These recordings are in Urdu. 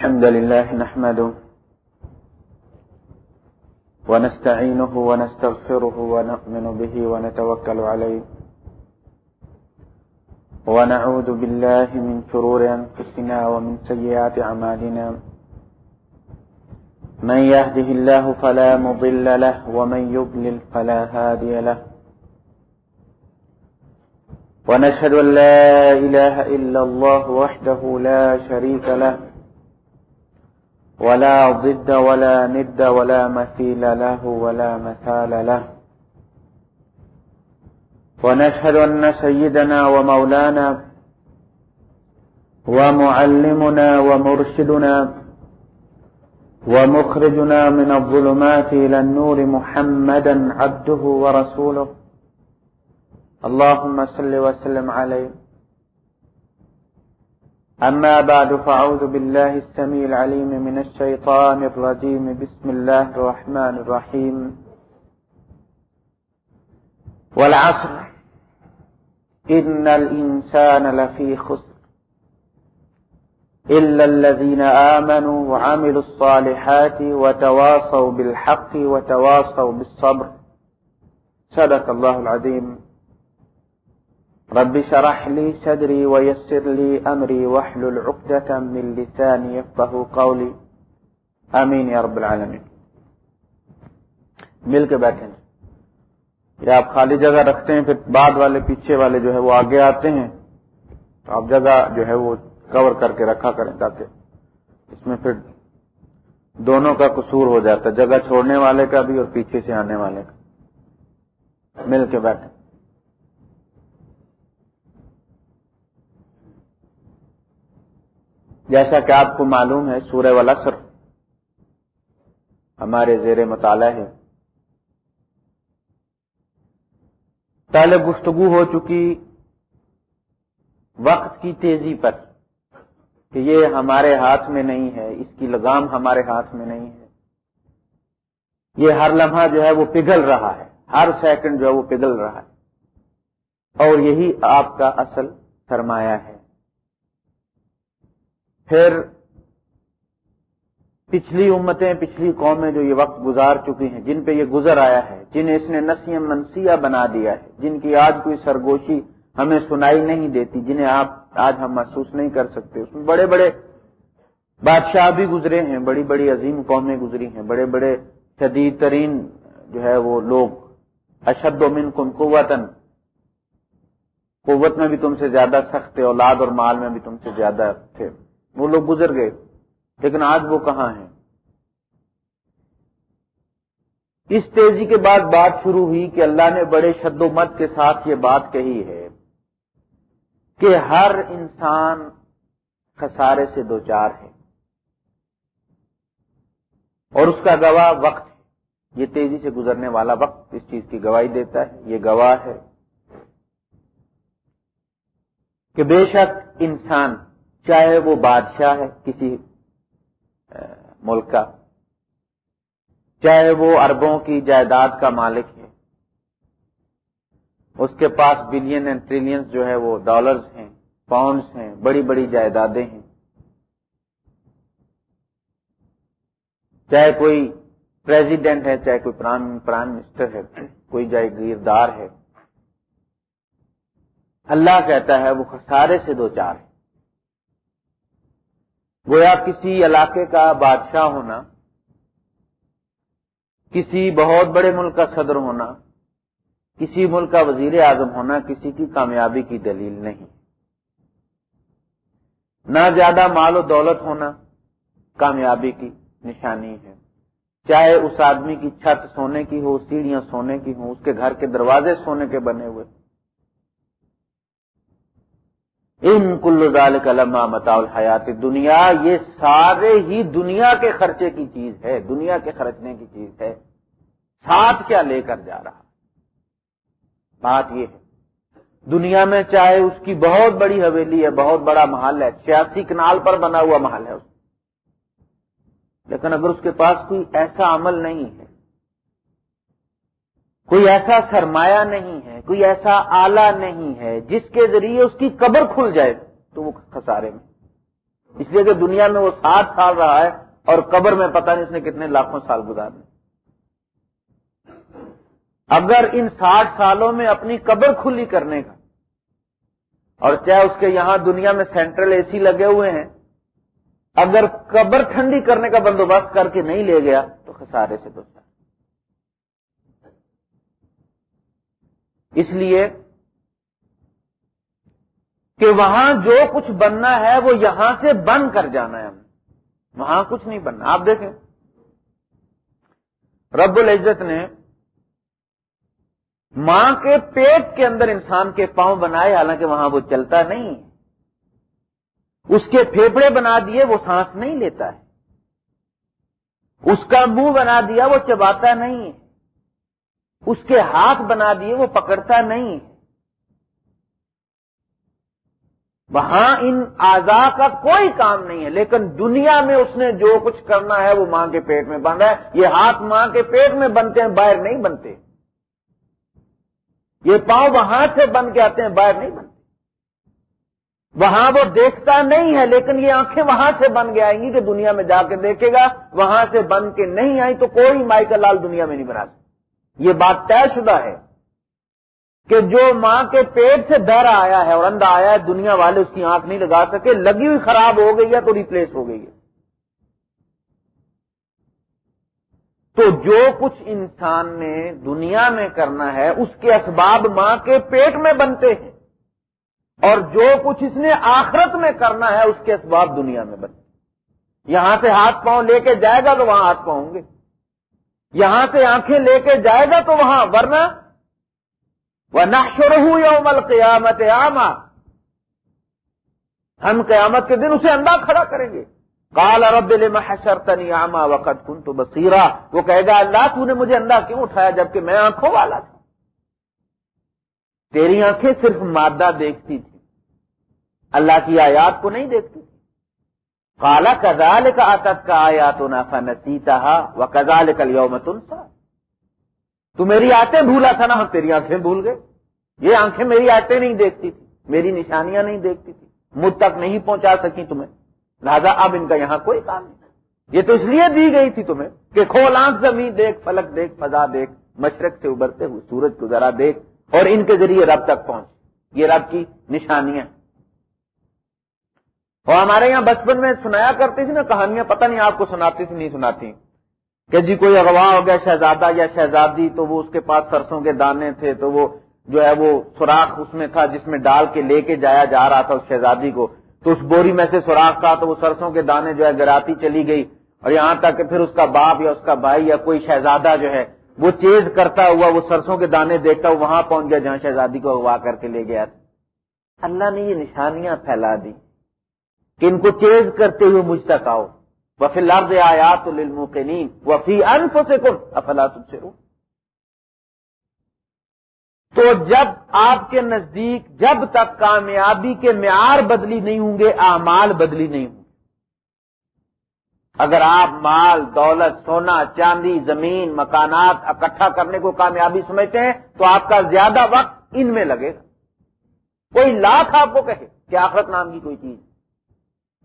الحمد لله نحمده ونستعينه ونستغفره ونؤمن به ونتوكل عليه ونعوذ بالله من شرور أنفسنا ومن سيئات عمالنا من يهده الله فلا مضل له ومن يضلل فلا هادي له ونشهد أن لا إله إلا الله وحده لا شريك له ولا ضد ولا ند ولا مثيل له ولا مثال له. ونشهد أن سيدنا ومولانا ومعلمنا ومرشدنا ومخرجنا من الظلمات إلى النور محمدا عبده ورسوله. اللهم صل وسلم عليه. أما بعد، فأعوذ بالله السميع العليم من الشيطان الرجيم. بسم الله الرحمن الرحيم. والعصر. إن الإنسان لفي خسر. إلا الذين آمنوا وعملوا الصالحات وتواصوا بالحق وتواصوا بالصبر. صدق الله العظيم. رب شرح لي صدري ويسر لي أمري واحلل عقدة من لساني يفقه قولي. آمين يا رب العالمين. مل کے بیٹھیں یا آپ خالی جگہ رکھتے ہیں، پھر بعد والے، پیچھے والے جو ہے وہ آگے آتے ہیں. تو آپ جگہ جو ہے وہ کور کر کے رکھا کریں تاکہ اس میں پھر دونوں کا قصور ہو جاتا ہے، جگہ چھوڑنے والے کا بھی اور پیچھے سے آنے والے کا. مل کے بیٹھیں جیسا کہ آپ کو معلوم ہے، سورہ والاسر ہمارے زیر مطالعہ ہے۔ پہلے گفتگو ہو چکی وقت کی تیزی پر کہ یہ ہمارے ہاتھ میں نہیں ہے، اس کی لگام ہمارے ہاتھ میں نہیں ہے۔ یہ ہر لمحہ جو ہے وہ پگھل رہا ہے، ہر سیکنڈ جو ہے وہ پگھل رہا ہے۔ اور یہی آپ کا اصل سرمایہ ہے۔ پھر پچھلی امتیں، پچھلی قومیں جو یہ وقت گزار چکی ہیں، جن پہ یہ گزر آیا ہے، جنہیں اس نے نسیم منسیہ بنا دیا ہے، جن کی آج کوئی سرگوشی ہمیں سنائی نہیں دیتی، جنہیں آپ آج ہم محسوس نہیں کر سکتے۔ اس میں بڑے بڑے بادشاہ بھی گزرے ہیں، بڑی بڑی عظیم قومیں گزری ہیں، بڑے بڑے شدید ترین جو ہے وہ لوگ۔ اشد و من کم قوتن قوت میں بھی تم سے زیادہ سخت تھے، اولاد اور مال میں بھی تم سے زیادہ تھے۔ وہ لوگ گزر گئے، لیکن آج وہ کہاں ہیں؟ اس تیزی کے بعد بات شروع ہوئی کہ اللہ نے بڑے شد و مت کے ساتھ یہ بات کہی ہے کہ ہر انسان خسارے سے دو چار ہے اور اس کا گواہ وقت ہے۔ یہ تیزی سے گزرنے والا وقت اس چیز کی گواہی دیتا ہے، یہ گواہ ہے کہ بے شک انسان چاہے وہ بادشاہ ہے کسی ملک کا، چاہے وہ اربوں کی جائیداد کا مالک ہے، اس کے پاس بلین اینڈ ٹریلین جو ہے وہ ڈالرز ہیں پاؤنڈز ہیں، بڑی بڑی جائیدادیں ہیں۔ چاہے کوئی پریزیڈنٹ ہے، چاہے کوئی پرائم منسٹر ہے، کوئی جائیگیردار ہے۔ اللہ کہتا ہے وہ خسارے سے دو چار ہے گویا کسی علاقے کا بادشاہ ہونا، کسی بہت بڑے ملک کا صدر ہونا، کسی ملک کا وزیر اعظم ہونا کسی کی کامیابی کی دلیل نہیں۔ نہ زیادہ مال و دولت ہونا کامیابی کی نشانی ہے۔ چاہے اس آدمی کی چھت سونے کی ہو، سیڑھیاں سونے کی ہوں، اس کے گھر کے دروازے سونے کے بنے ہوئے۔ ان کل ذال کا متا الحیات دنیا یہ سارے ہی دنیا کے خرچے کی چیز ہے، دنیا کے خرچنے کی چیز ہے۔ ساتھ کیا لے کر جا رہا؟ بات یہ ہے، دنیا میں چاہے اس کی بہت بڑی حویلی ہے، بہت بڑا محل ہے چھیاسی کنال پر بنا ہوا محل ہے اس۔ لیکن اگر اس کے پاس کوئی ایسا عمل نہیں ہے کوئی ایسا سرمایہ نہیں ہے، کوئی ایسا آلہ نہیں ہے جس کے ذریعے اس کی قبر کھل جائے تو وہ خسارے میں۔ اس لیے کہ دنیا میں وہ ساٹھ سال رہا ہے اور قبر میں پتہ نہیں اس نے کتنے لاکھوں سال گزارنے اگر ان ساٹھ سالوں میں اپنی قبر کھلی کرنے کا، اور چاہے اس کے یہاں دنیا میں سینٹرل اے سی لگے ہوئے ہیں، اگر قبر ٹھنڈی کرنے کا بندوبست کر کے نہیں لے گیا تو خسارے سے تو اس لیے کہ وہاں جو کچھ بننا ہے وہ یہاں سے بن کر جانا ہے ہمیں وہاں کچھ نہیں بننا۔ آپ دیکھیں۔ رب العزت نے ماں کے پیٹ کے اندر انسان کے پاؤں بنائے، حالانکہ وہاں وہ چلتا نہیں۔ اس کے پھیپڑے بنا دیے، وہ سانس نہیں لیتا ہے۔ اس کا منہ بنا دیا، وہ چباتا نہیں۔ ہے اس کے ہاتھ بنا دیے، وہ پکڑتا نہیں۔ وہاں ان آزا کا کوئی کام نہیں ہے، لیکن دنیا میں اس نے جو کچھ کرنا ہے، وہ ماں کے پیٹ میں بن ہے۔ یہ ہاتھ ماں کے پیٹ میں بنتے ہیں، باہر نہیں بنتے۔ یہ پاؤں وہاں سے بن کے آتے ہیں، باہر نہیں بنتے۔ وہاں وہ دیکھتا نہیں ہے، لیکن یہ آنکھیں وہاں سے بن کے آئیں گی کہ دنیا میں جا کے دیکھے گا۔ وہاں سے بن کے نہیں آئی تو کوئی مائیکل لال دنیا میں نہیں بنا سکتا۔ یہ بات طے شدہ ہے کہ جو ماں کے پیٹ سے درا آیا ہے اور اندھا آیا ہے، دنیا والے اس کی آنکھ نہیں لگا سکے، لگی ہوئی خراب ہو گئی ہے تو ریپلیس ہو گئی ہے۔ تو جو کچھ انسان نے دنیا میں کرنا ہے، اس کے اسباب ماں کے پیٹ میں بنتے ہیں۔ اور جو کچھ اس نے آخرت میں کرنا ہے، اس کے اسباب دنیا میں بنتے ہیں۔ یہاں سے ہاتھ پاؤں لے کے جائے گا تو وہاں ہاتھ پاؤں گے۔ یہاں سے آنکھیں لے کے جائے گا تو وہاں، ورنہ وہ نقشر یوم القیامت عامہ ہم قیامت کے دن اسے انداز کھڑا کریں گے۔ کال ارب محشر تنی آما وقت کن تو بصیرا وہ کہے گا، اللہ تو نے مجھے اندھا کیوں اٹھایا جبکہ میں آنکھوں والا تھا؟ تیری آنکھیں صرف مادہ دیکھتی تھی اللہ کی آیات کو نہیں دیکھتی کالا کزال کا آتت کا آیا تو نفا نسیتا و کزال کل یوم تو میری آتے بھولا تھا نا، ہم تیری آنکھیں بھول گئے۔ یہ آنکھیں میری آتے نہیں دیکھتی تھی، میری نشانیاں نہیں دیکھتی تھی، مجھ تک نہیں پہنچا سکی تمہیں۔ لہذا اب ان کا یہاں کوئی کام نہیں۔ یہ تو اس لیے دی گئی تھی تمہیں کہ کھول آنکھ، زمین دیکھ، فلک دیکھ، فضا دیکھ، مشرق سے ابھرتے ہوئے سورج کو ذرا دیکھ اور ان کے ذریعے رب تک پہنچ۔ یہ رب کی نشانیاں۔ اور ہمارے یہاں بچپن میں سنایا کرتی تھی نا کہانیاں، پتہ نہیں آپ کو سناتی تھی، نہیں سناتی۔ کہ جی کوئی اغوا ہو گیا، شہزادہ یا شہزادی، تو وہ اس کے پاس سرسوں کے دانے تھے، تو وہ جو ہے وہ سوراخ اس میں تھا جس میں ڈال کے لے کے جایا جا رہا تھا اس شہزادی کو۔ تو اس بوری میں سے سوراخ تھا، تو وہ سرسوں کے دانے جو ہے گراتی چلی گئی۔ اور یہاں تک کہ پھر اس کا باپ یا اس کا بھائی یا کوئی شہزادہ جو ہے وہ چیز کرتا ہوا، وہ سرسوں کے دانے دیکھتا ہوا، وہاں پہنچ گیا جہاں شہزادی کو اغوا کر کے لے گیا۔ اللہ نے یہ نشانیاں پھیلا دی کہ ان کو چیز کرتے ہوئے مجھ تک آؤ۔ وفی لفظ آیات للموقنین وفی انفسکم افلا تبصرون۔ تو جب آپ کے نزدیک، جب تک کامیابی کے معیار بدلی نہیں ہوں گے، اعمال بدلی نہیں ہوں گے۔ اگر آپ مال، دولت، سونا، چاندی، زمین، مکانات اکٹھا کرنے کو کامیابی سمجھتے ہیں، تو آپ کا زیادہ وقت ان میں لگے گا۔ کوئی لاکھ آپ کو کہے کہ آخرت نام کی کوئی چیز۔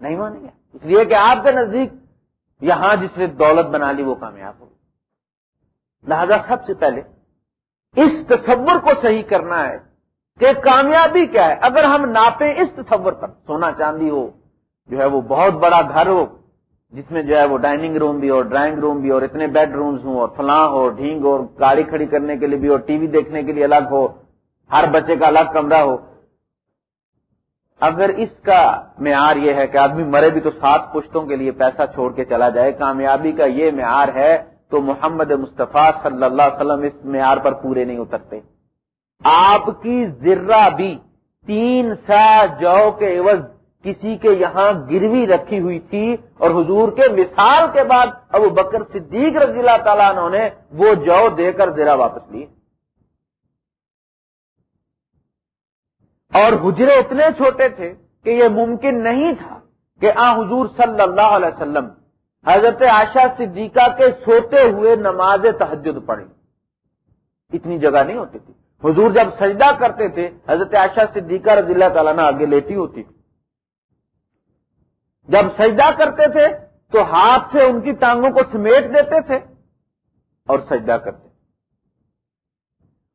نہیں مانیں گے۔ اس لیے کہ آپ کے نزدیک یہاں جس نے دولت بنا لی وہ کامیاب ہو لہذا سب سے پہلے اس تصور کو صحیح کرنا ہے کہ کامیابی کیا ہے۔ اگر ہم ناپیں اس تصور پر، سونا چاندی ہو، جو ہے وہ بہت بڑا گھر ہو، جس میں جو ہے وہ ڈائننگ روم بھی اور ڈرائنگ روم بھی اور اتنے بیڈ رومز ہوں اور فلاں ہو، ڈھینگ اور گاڑی کھڑی کرنے کے لیے بھی اور ٹی وی دیکھنے کے لیے الگ ہو، ہر بچے کا الگ کمرہ ہو اگر اس کا معیار یہ ہے کہ آدمی مرے بھی تو سات پشتوں کے لیے پیسہ چھوڑ کے چلا جائے، کامیابی کا یہ معیار ہے، تو محمد مصطفیٰ صلی اللہ علیہ وسلم اس معیار پر پورے نہیں اترتے آپ کی ذرہ بھی تین سا جو کے عوض کسی کے یہاں گروی رکھی ہوئی تھی، اور حضور کے مثال کے بعد ابو بکر صدیق رضی اللہ تعالیٰ انہوں نے وہ جو دے کر زرا واپس لی اور حجرے اتنے چھوٹے تھے کہ یہ ممکن نہیں تھا کہ آ حضور صلی اللہ علیہ وسلم حضرت عائشہ صدیقہ کے سوتے ہوئے نماز تحجد پڑھی اتنی جگہ نہیں ہوتی تھی۔ حضور جب سجدہ کرتے تھے، حضرت عائشہ صدیقہ رضی اللہ تعالیٰ نے آگے لیٹی ہوتی تھی۔ جب سجدہ کرتے تھے تو ہاتھ سے ان کی ٹانگوں کو سمیٹ دیتے تھے اور سجدہ کرتے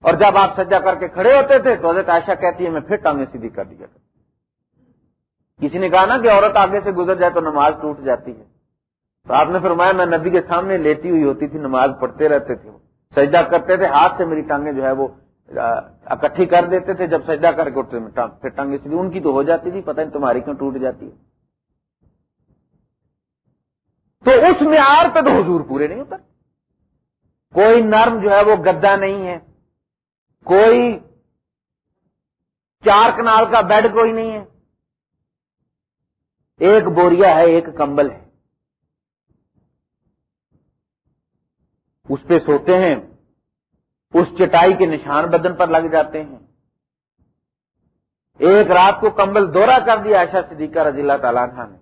اور جب آپ سجدہ کر کے کھڑے ہوتے تھے تو حضرت عائشہ کہتی ہے میں پھر ٹانگیں سیدھی کر دیا کسی نے کہا نا کہ عورت آگے سے گزر جائے تو نماز ٹوٹ جاتی ہے۔ تو آپ نے فرمایا، میں نبی کے سامنے لیٹی ہوئی ہوتی تھی، نماز پڑھتے رہتے تھے۔ سجدہ کرتے تھے، ہاتھ سے میری ٹانگیں جو ہے وہ اکٹھی کر دیتے تھے۔ جب سجدہ کر کے اٹھتے پھر ٹانگیں سیدھی۔ ان کی تو ہو جاتی تھی، پتہ نہیں تمہاری کیوں ٹوٹ جاتی ہے۔ تو اس معیار پہ تو حضور پورے نہیں ہوتا کوئی نرم جو ہے وہ گدا نہیں ہے۔ کوئی چار کنال کا بیڈ کوئی نہیں ہے۔ ایک بوریا ہے، ایک کمبل ہے۔ اس پہ سوتے ہیں، اس چٹائی کے نشان بدن پر لگ جاتے ہیں۔ ایک رات کو کمبل دورہ کر دیا ایسا صدیقہ رضی اللہ تعالیٰ نے۔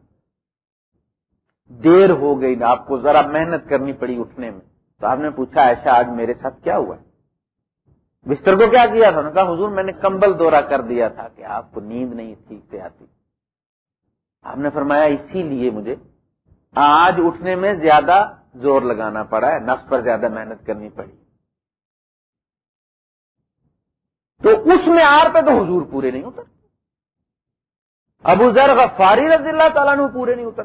دیر ہو گئی، آپ کو ذرا محنت کرنی پڑی اٹھنے میں۔ تو آپ نے پوچھا ایسا آج میرے ساتھ کیا ہوا ہے؟ بستر کو کیا کیا تھا؟ کہا، حضور، میں نے کمبل دورہ کر دیا تھا کہ آپ کو نیند نہیں ٹھیک سے آتی آپ نے فرمایا، اسی لیے مجھے آج اٹھنے میں زیادہ زور لگانا پڑا ہے، نفس پر زیادہ محنت کرنی پڑی۔ تو اس میں آر پہ تو حضور پورے نہیں اتر ابو ذر غفاری رضی اللہ تعالیٰ نے پورے نہیں اتر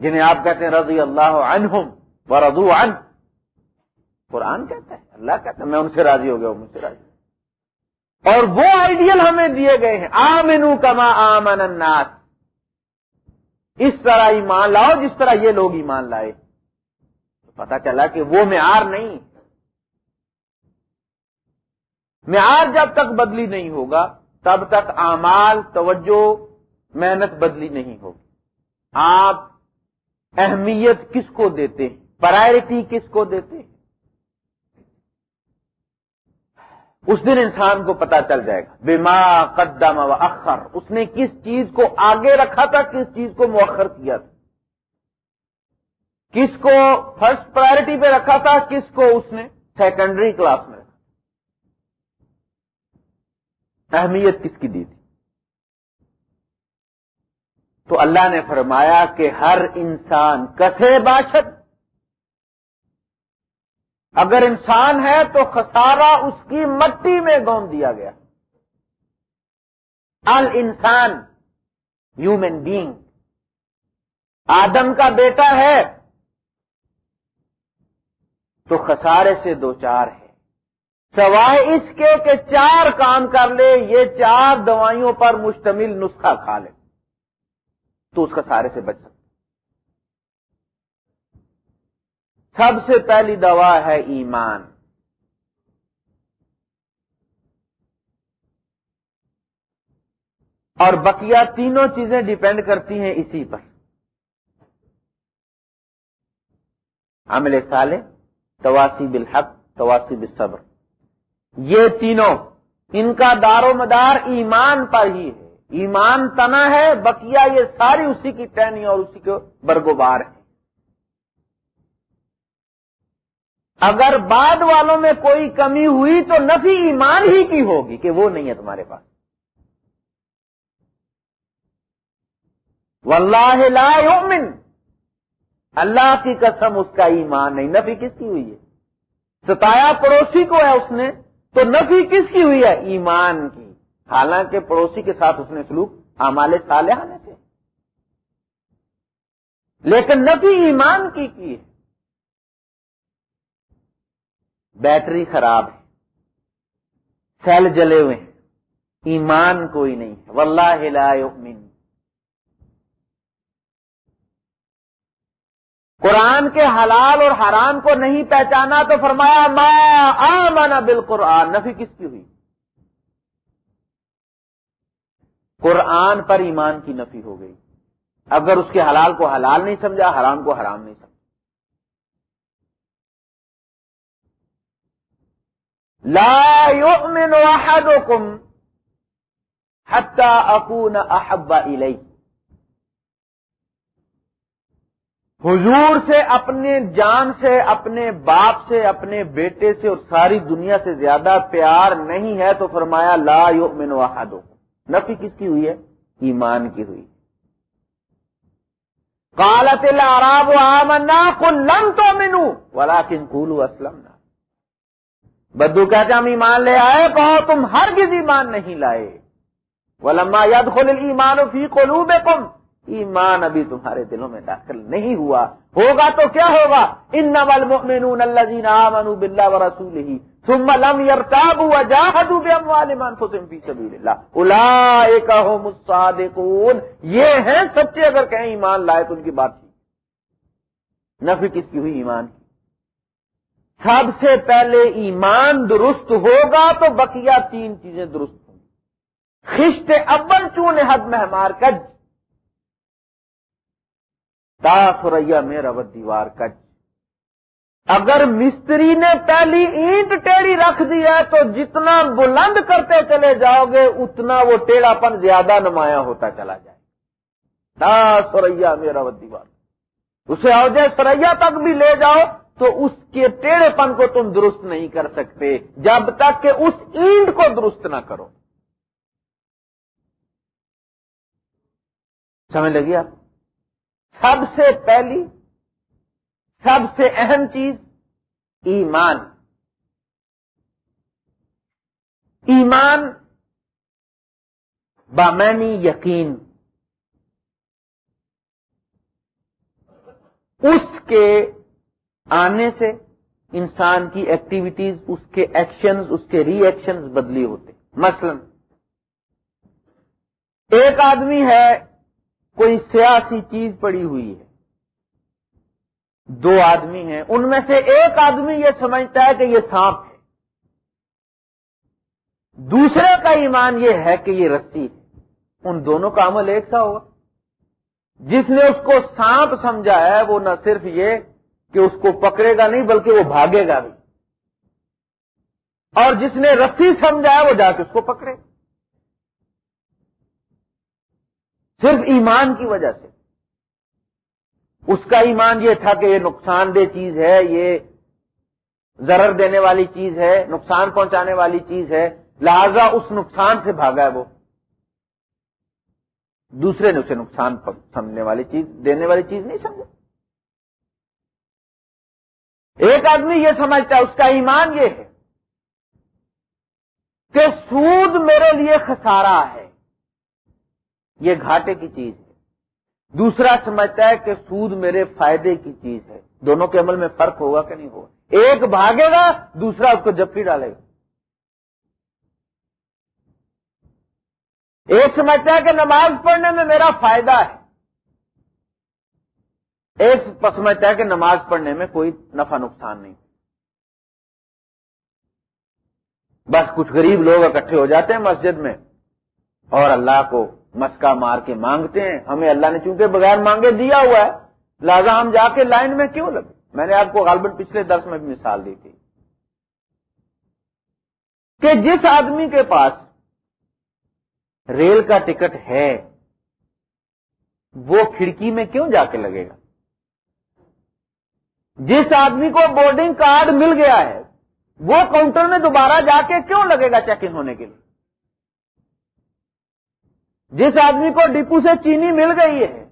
جنہیں آپ کہتے ہیں، رضی اللہ عنہم و رضو عن قرآن کہتا ہے، اللہ کہتا ہے، میں ان سے راضی ہو گیا ہوں مجھ سے راضی اور وہ آئیڈیل ہمیں دیے گئے ہیں۔ آمنو کما آمن الناس۔ اس طرح ایمان لاؤ جس طرح یہ لوگ ایمان لائے۔ تو پتا چلا کہ وہ معیار نہیں۔ معیار جب تک بدلی نہیں ہوگا، تب تک اعمال، توجہ، محنت بدلی نہیں ہوگی۔ آپ اہمیت کس کو دیتے ہیں؟ پرائرٹی کس کو دیتے ہیں؟ اس دن انسان کو پتا چل جائے گا۔ بیما قدم و اخر۔ اس نے کس چیز کو آگے رکھا تھا، کس چیز کو مؤخر کیا تھا؟ کس کو فرسٹ پرائرٹی پہ رکھا تھا، کس کو اس نے سیکنڈری کلاس میں رکھا اہمیت کس کی دی تھی؟ تو اللہ نے فرمایا کہ ہر انسان کسے باشد اگر انسان ہے تو خسارہ اس کی مٹی میں گون دیا گیا۔ ال انسان ہیومن بینگ آدم کا بیٹا ہے تو خسارے سے دو چار ہے سوائے اس کے کہ چار کام کر لے، یہ چار دوائیوں پر مشتمل نسخہ کھا لے، تو اس خسارے سے بچ سب سے پہلی دوا ہے ایمان۔ اور بقیہ تینوں چیزیں ڈیپینڈ کرتی ہیں اسی پر۔ عمل سالے تواسی بالحق تواسی بالصبر۔ یہ تینوں ان کا دار و مدار ایمان پر ہی ہے۔ ایمان تنا ہے، بقیہ یہ ساری اسی کی ٹہنی اور اسی کے برگوبار ہے اگر بعد والوں میں کوئی کمی ہوئی تو نفی ایمان ہی کی ہوگی کہ وہ نہیں ہے تمہارے پاس۔ واللہ لا یؤمن۔ اللہ کی قسم اس کا ایمان نہیں۔ نفی کس کی ہوئی ہے؟ ستایا پڑوسی کو ہے اس نے، تو نفی کس کی ہوئی ہے؟ ایمان کی۔ حالانکہ پڑوسی کے ساتھ اس نے سلوک امال صالحہ میں سے لیکن نفی ایمان کی کی ہے۔ بیٹری خراب ہے۔ سیل جلے ہوئے ہیں۔ ایمان کوئی نہیں ہے۔ واللہ لا یؤمن۔ قرآن کے حلال اور حرام کو نہیں پہچانا تو فرمایا، ما آمن بالقرآن۔ نفی کس کی ہوئی؟ قرآن پر ایمان کی نفی ہو گئی۔ اگر اس کے حلال کو حلال نہیں سمجھا، حرام کو حرام نہیں سمجھا۔ لا يؤمن احدكم حتى اكون احب اليه حضور سے، اپنے جان سے، اپنے باپ سے، اپنے بیٹے سے اور ساری دنیا سے زیادہ پیار نہیں ہے تو فرمایا لا یؤمن احدكم نفی کس کی ہوئی ہے؟ ایمان کی ہوئی. کالت العراب آمنا لم تو منو ولا کن کولو اسلم بدو کہتے ہم ایمان لے آئے، کہو تم ہر کسی ایمان نہیں لائے۔ ولما ید خل ایمان فی قلوبکم ایمان ابھی تمہارے دلوں میں داخل نہیں ہوا۔ ہوگا تو کیا ہوگا؟ ان نول مؤمنون الذین آمنوا بالله ورسوله۔ ثم لم يرتابوا وجاهدوا باموالهم انفسهم في سبيل الله۔ اولئک هم الصادقون۔ یہ ہیں سچے اگر کہیں ایمان لائے تو ان کی بات نفی کس کی ہوئی ایمان کی؟ سب سے پہلے ایمان درست ہوگا تو بقیہ تین چیزیں درست ہوں خشت اول چون حد میں ہمار کج سوریا میرا و دیوار کچ اگر مستری نے پہلی اینٹ ٹیڑھی رکھ دی ہے تو جتنا بلند کرتے چلے جاؤ گے، اتنا وہ ٹیڑھا پن زیادہ نمایاں ہوتا چلا جائے تا سوریا میرا دیوار۔ اسے آؤ جائے سریا تک بھی لے جاؤ۔ تو اس کے ٹیڑھے پن کو تم درست نہیں کر سکتے، جب تک کہ اس اینٹ کو درست نہ کرو۔ سمجھ لگی آپ؟ سب سے پہلی، سب سے اہم چیز، ایمان۔ ایمان بامینی یقین۔ اس کے آنے سے انسان کی ایکٹیویٹیز اس کے ایکشنز اس کے ری ایکشنز بدلی ہوتے مثلا، ایک آدمی ہے، کوئی سیاسی چیز پڑی ہوئی ہے۔ دو آدمی ہیں، ان میں سے ایک آدمی یہ سمجھتا ہے کہ یہ سانپ ہے۔ دوسرے کا ایمان یہ ہے کہ یہ رسی ہے۔ ان دونوں کا عمل ایک سا ہوگا۔ جس نے اس کو سانپ سمجھا ہے، وہ نہ صرف یہ کہ اس کو پکڑے گا نہیں بلکہ وہ بھاگے گا بھی۔ اور جس نے رسی سمجھا ہے وہ جا کے اس کو پکڑے۔ صرف ایمان کی وجہ سے۔ اس کا ایمان یہ تھا کہ یہ نقصان دہ چیز ہے، یہ ضرر دینے والی چیز ہے، نقصان پہنچانے والی چیز ہے۔ لہذا اس نقصان سے بھاگا ہے وہ۔ دوسرے نے اسے نقصان سمجھنے والی چیز، دینے والی چیز نہیں سمجھا ایک آدمی یہ سمجھتا ہے، اس کا ایمان یہ ہے کہ سود میرے لیے خسارہ ہے۔ یہ گھاٹے کی چیز ہے۔ دوسرا سمجھتا ہے کہ سود میرے فائدے کی چیز ہے۔ دونوں کے عمل میں فرق ہوگا کہ نہیں ہوگا؟ ایک بھاگے گا، دوسرا اس کو جپی ڈالے گا۔ ایک سمجھتا ہے کہ نماز پڑھنے میں میرا فائدہ ہے۔ ایک سمجھتا ہے کہ نماز پڑھنے میں کوئی نفع نقصان نہیں۔ بس کچھ غریب لوگ اکٹھے ہو جاتے ہیں مسجد میں اور اللہ کو مسکا مار کے مانگتے ہیں۔ ہمیں اللہ نے چونکہ بغیر مانگے دیا ہوا ہے، لہذا ہم جا کے لائن میں کیوں لگے میں نے آپ کو غالباً پچھلے درس میں بھی مثال دی تھی کہ جس آدمی کے پاس ریل کا ٹکٹ ہے، وہ کھڑکی میں کیوں جا کے لگے گا؟ جس آدمی کو بورڈنگ کارڈ مل گیا ہے، وہ کاؤنٹر میں دوبارہ جا کے کیوں لگے گا چیک ان ہونے کے لیے؟ جس آدمی کو ڈپو سے چینی مل گئی ہے،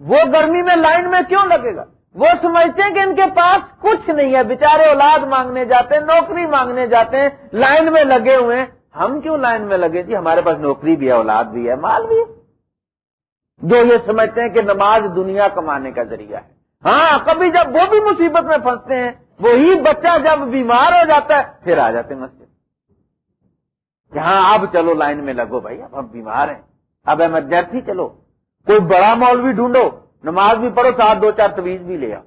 وہ گرمی میں لائن میں کیوں لگے گا؟ وہ سمجھتے ہیں کہ ان کے پاس کچھ نہیں ہے بےچارے اولاد مانگنے جاتے ہیں، نوکری مانگنے جاتے ہیں، لائن میں لگے ہوئے ہیں۔ ہم کیوں لائن میں لگے؟ جی ہمارے پاس نوکری بھی ہے، اولاد بھی ہے، مال بھی ہے۔ جو یہ سمجھتے ہیں کہ نماز دنیا کمانے کا ذریعہ ہے۔ ہاں کبھی جب وہ بھی مصیبت میں پھنستے ہیں، وہی بچہ جب بیمار ہو جاتا ہے، پھر آ جاتے ہیں مسجد۔ ہاں اب چلو لائن میں لگو بھائی، اب ہم بیمار ہیں۔ اب ایمرجنسی چلو۔ کوئی بڑا مال بھی ڈھونڈو، نماز بھی پڑھو، ساتھ دو چار تویز بھی لے آؤ۔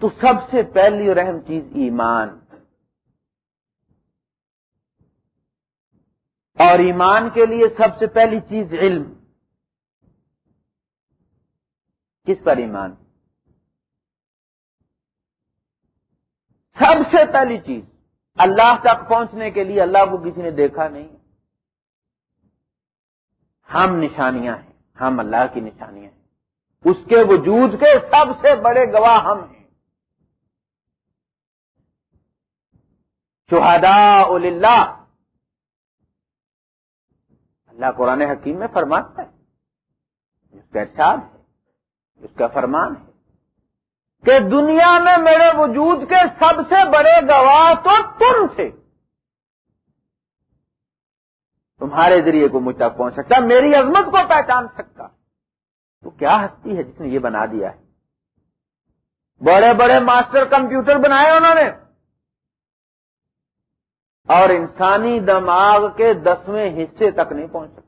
تو سب سے پہلی اور اہم چیز ایمان۔ اور ایمان کے لیے سب سے پہلی چیز علم۔ کس پر ایمان؟ سب سے پہلی چیز، اللہ تک پہنچنے کے لیے اللہ کو کسی نے دیکھا نہیں۔ ہم نشانیاں ہیں، ہم اللہ کی نشانیاں ہیں۔ اس کے وجود کے سب سے بڑے گواہ ہم ہیں۔ شہدا اللہ اللہ قرآن حکیم میں فرماتا ہے، اس کا ارشاد ہے۔ اس کا فرمان ہے کہ دنیا میں میرے وجود کے سب سے بڑے گواہ تو تم تھے۔ تمہارے ذریعے کو مجھ تک پہنچ سکتا، میری عظمت کو پہچان سکتا۔ تو کیا ہستی ہے جس نے یہ بنا دیا ہے؟ بڑے بڑے ماسٹر کمپیوٹر بنائے انہوں نے۔ اور انسانی دماغ کے دسویں حصے تک نہیں پہنچ سکتے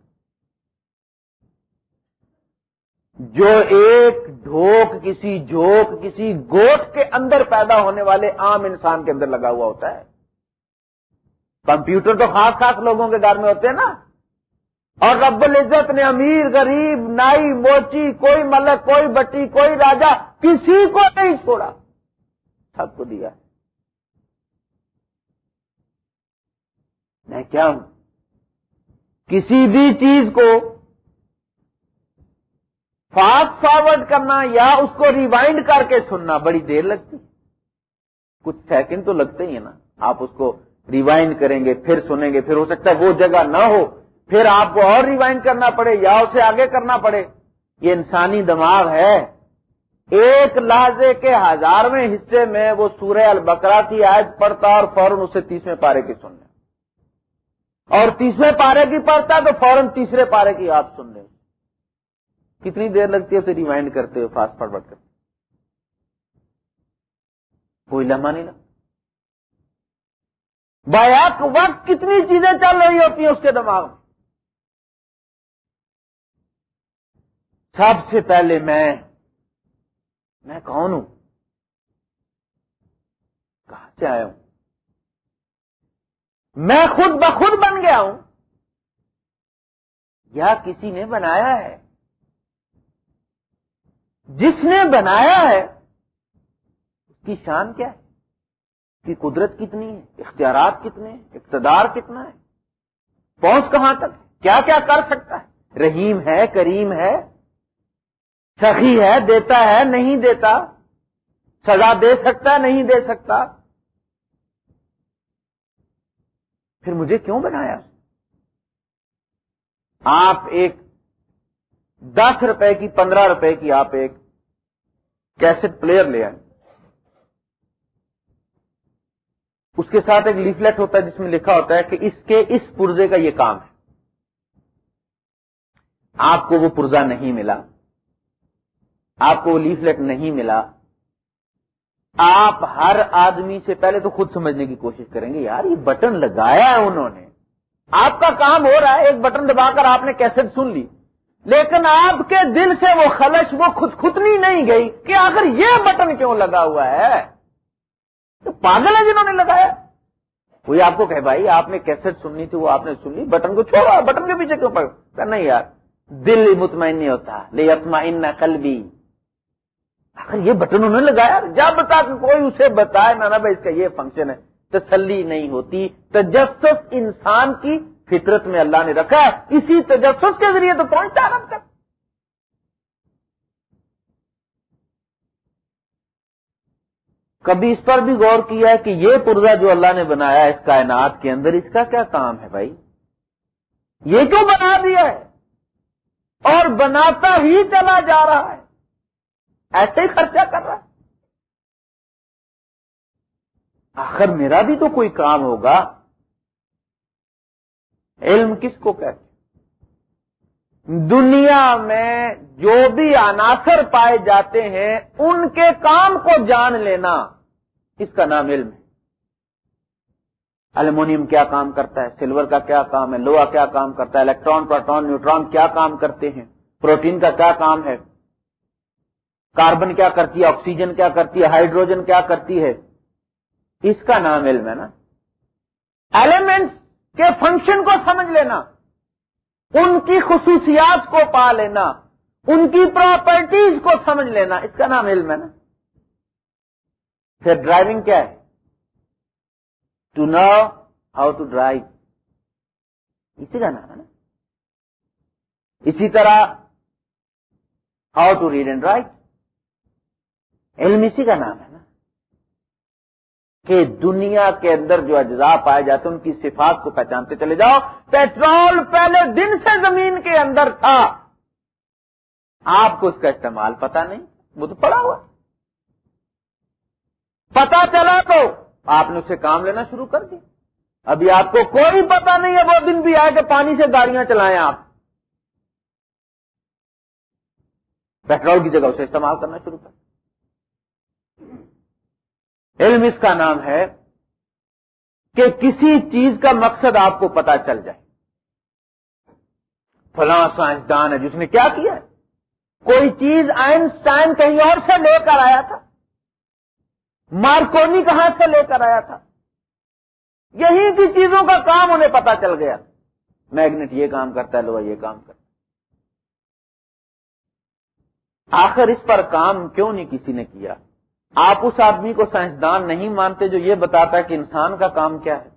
جو ایک ڈھوک کسی جھوک کسی گوٹ کے اندر پیدا ہونے والے عام انسان کے اندر لگا ہوا ہوتا ہے۔ کمپیوٹر تو خاص خاص لوگوں کے گھر میں ہوتے ہیں نا۔ اور رب العزت نے امیر، غریب، نائی، موچی، کوئی ملک، کوئی بٹی، کوئی راجا کسی کو نہیں چھوڑا۔ سب کو دیا۔ میں کیا ہوں؟ کسی بھی چیز کو فاسٹ فارورڈ کرنا یا اس کو ریوائنڈ کر کے سننا، بڑی دیر لگتی۔ کچھ سیکنڈ تو لگتے ہی ہیں نا۔ آپ اس کو ریوائنڈ کریں گے، پھر سنیں گے، پھر ہو سکتا ہے وہ جگہ نہ ہو۔ پھر آپ کو اور ریوائنڈ کرنا پڑے یا اسے آگے کرنا پڑے۔ یہ انسانی دماغ ہے۔ ایک لہجے کے ہزارویں حصے میں وہ سورہ البکرا کی آیت پڑتا اور فوراً اسے تیسویں پارے کی سننے اور تیسویں پارے کی پڑھتا تو فوراً تیسرے پارے کی آپ سن لیں کتنی دیر لگتی ہے اسے ریوائنڈ کرتے ہو فاسٹ فارورڈ کرتے کوئی لمحہ نہیں لگتا بیک وقت کتنی چیزیں چل رہی ہوتی ہیں اس کے دماغ میں۔ سب سے پہلے میں میں کون ہوں؟ کہاں سے آیا ہوں؟ میں خود بخود بن گیا ہوں۔ یا کسی نے بنایا ہے؟ جس نے بنایا ہے، اس کی شان کیا ہے؟ اس کی قدرت کتنی ہے؟ اختیارات کتنے ہیں؟ اقتدار کتنا ہے؟ پہنچ کہاں تک؟ کیا کیا کر سکتا ہے؟ رحیم ہے، کریم ہے، سخی ہے، دیتا ہے، نہیں دیتا، سزا دے سکتا ہے نہیں دے سکتا۔ پھر مجھے کیوں بنایا؟ آپ ایک دس روپے کی، پندرہ روپے کی آپ ایک کیسٹ پلیئر لے آئیں۔ اس کے ساتھ ایک لیفلیٹ ہوتا ہے جس میں لکھا ہوتا ہے کہ اس کے اس پرزے کا یہ کام ہے۔ آپ کو وہ پرزا نہیں ملا۔ آپ کو وہ لیفلیٹ نہیں ملا۔ آپ ہر آدمی سے پہلے تو خود سمجھنے کی کوشش کریں گے، یار یہ بٹن لگایا ہے انہوں نے۔ آپ کا کام ہو رہا ہے، ایک بٹن دبا کر آپ نے کیسے سن لی۔ لیکن آپ کے دل سے وہ خلش وہ خود خودنی نہیں گئی کہ آخر یہ بٹن کیوں لگا ہوا ہے؟ تو پاگل ہے جنہوں نے لگایا۔ کوئی آپ کو کہ بھائی آپ نے کیسٹ سننی تھی، وہ آپ نے سن لی، بٹن کو چھوڑا، بٹن کے پیچھے کیوں پڑ نہیں یار، دل مطمئن نہیں ہوتا۔ لے اطمئن قلبی۔ آخر یہ بٹن انہوں نے لگایا۔ جب تک کوئی اسے بتائے نا بھائی اس کا یہ فنکشن ہے۔ تسلی نہیں ہوتی۔ تجسس انسان کی فطرت میں اللہ نے رکھا ہے، اسی تجسس کے ذریعے تو پہنچتا رب تک۔ کبھی اس پر بھی غور کیا ہے کہ یہ پرزا جو اللہ نے بنایا اس کائنات کے اندر، اس کا کیا کام ہے بھائی؟ یہ کیوں بنا دیا ہے؟ اور بناتا ہی چلا جا رہا ہے۔ ایسے ہی خرچہ کر رہا ہے۔ آخر میرا بھی تو کوئی کام ہوگا۔ علم کس کو کہتے دنیا میں جو بھی عناصر پائے جاتے ہیں، ان کے کام کو جان لینا اس کا نام علم ہے۔ المونیم کیا کام کرتا ہے؟ سلور کا کیا کام ہے؟ لوہا کیا کام کرتا ہے؟ الیکٹران، پروٹون، نیوٹران کیا کام کرتے ہیں؟ پروٹین کا کیا کام ہے؟ کاربن کیا کرتی ہے؟ آکسیجن کیا کرتی ہے؟ ہائیڈروجن کیا کرتی ہے؟ اس کا نام علم ہے نا۔ ایلیمنٹس کے فنکشن کو سمجھ لینا، ان کی خصوصیات کو پا لینا، ان کی پراپرٹیز کو سمجھ لینا، اس کا نام علم ہے نا۔ پھر ڈرائیونگ کیا ہے؟ To know how to drive اسی کا نام ہے نا۔ اسی طرح how to read and write علم اسی کا نام ہے نا۔ کہ دنیا کے اندر جو اجزاء پائے جاتے ہیں، ان کی صفات کو پہچانتے چلے جاؤ۔ پیٹرول پہلے دن سے زمین کے اندر تھا۔ آپ کو اس کا استعمال پتا نہیں، وہ تو پڑا ہوا۔ پتا چلا تو آپ نے اسے کام لینا شروع کر دی ابھی آپ کو کوئی پتا نہیں ہے، وہ دن بھی آئے کہ پانی سے گاڑیاں چلائیں آپ۔ پیٹرول کی جگہ اسے استعمال کرنا شروع کر۔ علم اس کا نام ہے کہ کسی چیز کا مقصد آپ کو پتا چل جائے۔ فلاں سائنسدان ہے، جس نے کیا کیا ہے؟ کوئی چیز آئنسٹائن کہیں اور سے لے کر آیا تھا۔ مارکونی کہاں سے لے کر آیا تھا؟ یہی کی چیزوں کا کام انہیں پتا چل گیا۔ میگنیٹ یہ کام کرتا ہے، لوہا یہ کام کرتا آخر اس پر کام کیوں نہیں کسی نے کیا؟ آپ اس آدمی کو سائنسدان نہیں مانتے جو یہ بتاتا ہے کہ انسان کا کام کیا ہے۔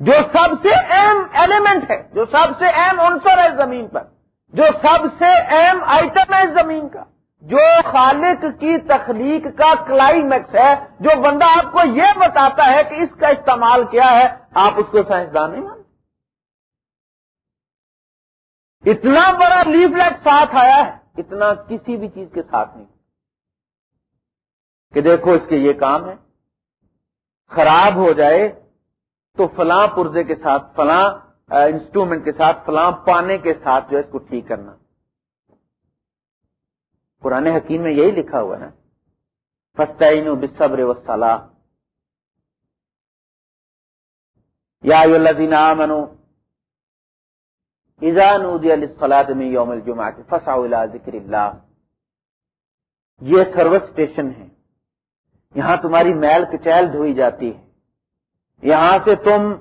جو سب سے اہم ایلیمنٹ ہے، جو سب سے اہم عنصر ہے زمین پر، جو سب سے اہم آئٹم ہے زمین کا، جو خالق کی تخلیق کا کلائمیکس ہے، جو بندہ آپ کو یہ بتاتا ہے کہ اس کا استعمال کیا ہے، آپ اس کو سائنسدان نہیں مانتے۔ اتنا بڑا لیفلیٹ ساتھ آیا ہے۔ اتنا کسی بھی چیز کے ساتھ نہیں کہ دیکھو اس کے یہ کام ہے، خراب ہو جائے تو فلاں پرزے کے ساتھ، فلاں انسٹرومنٹ کے ساتھ، فلاں پانے کے ساتھ جو ہے اس کو ٹھیک کرنا۔ پرانے حکیم میں یہی لکھا ہوا نا فسطین و بصبر و صلاح یا منو فلاد میں یوم الجمع فسا ذکر اللہ۔ یہ سروس اسٹیشن ہے۔ یہاں تمہاری میل کچیل دھوئی جاتی ہے۔ یہاں سے تم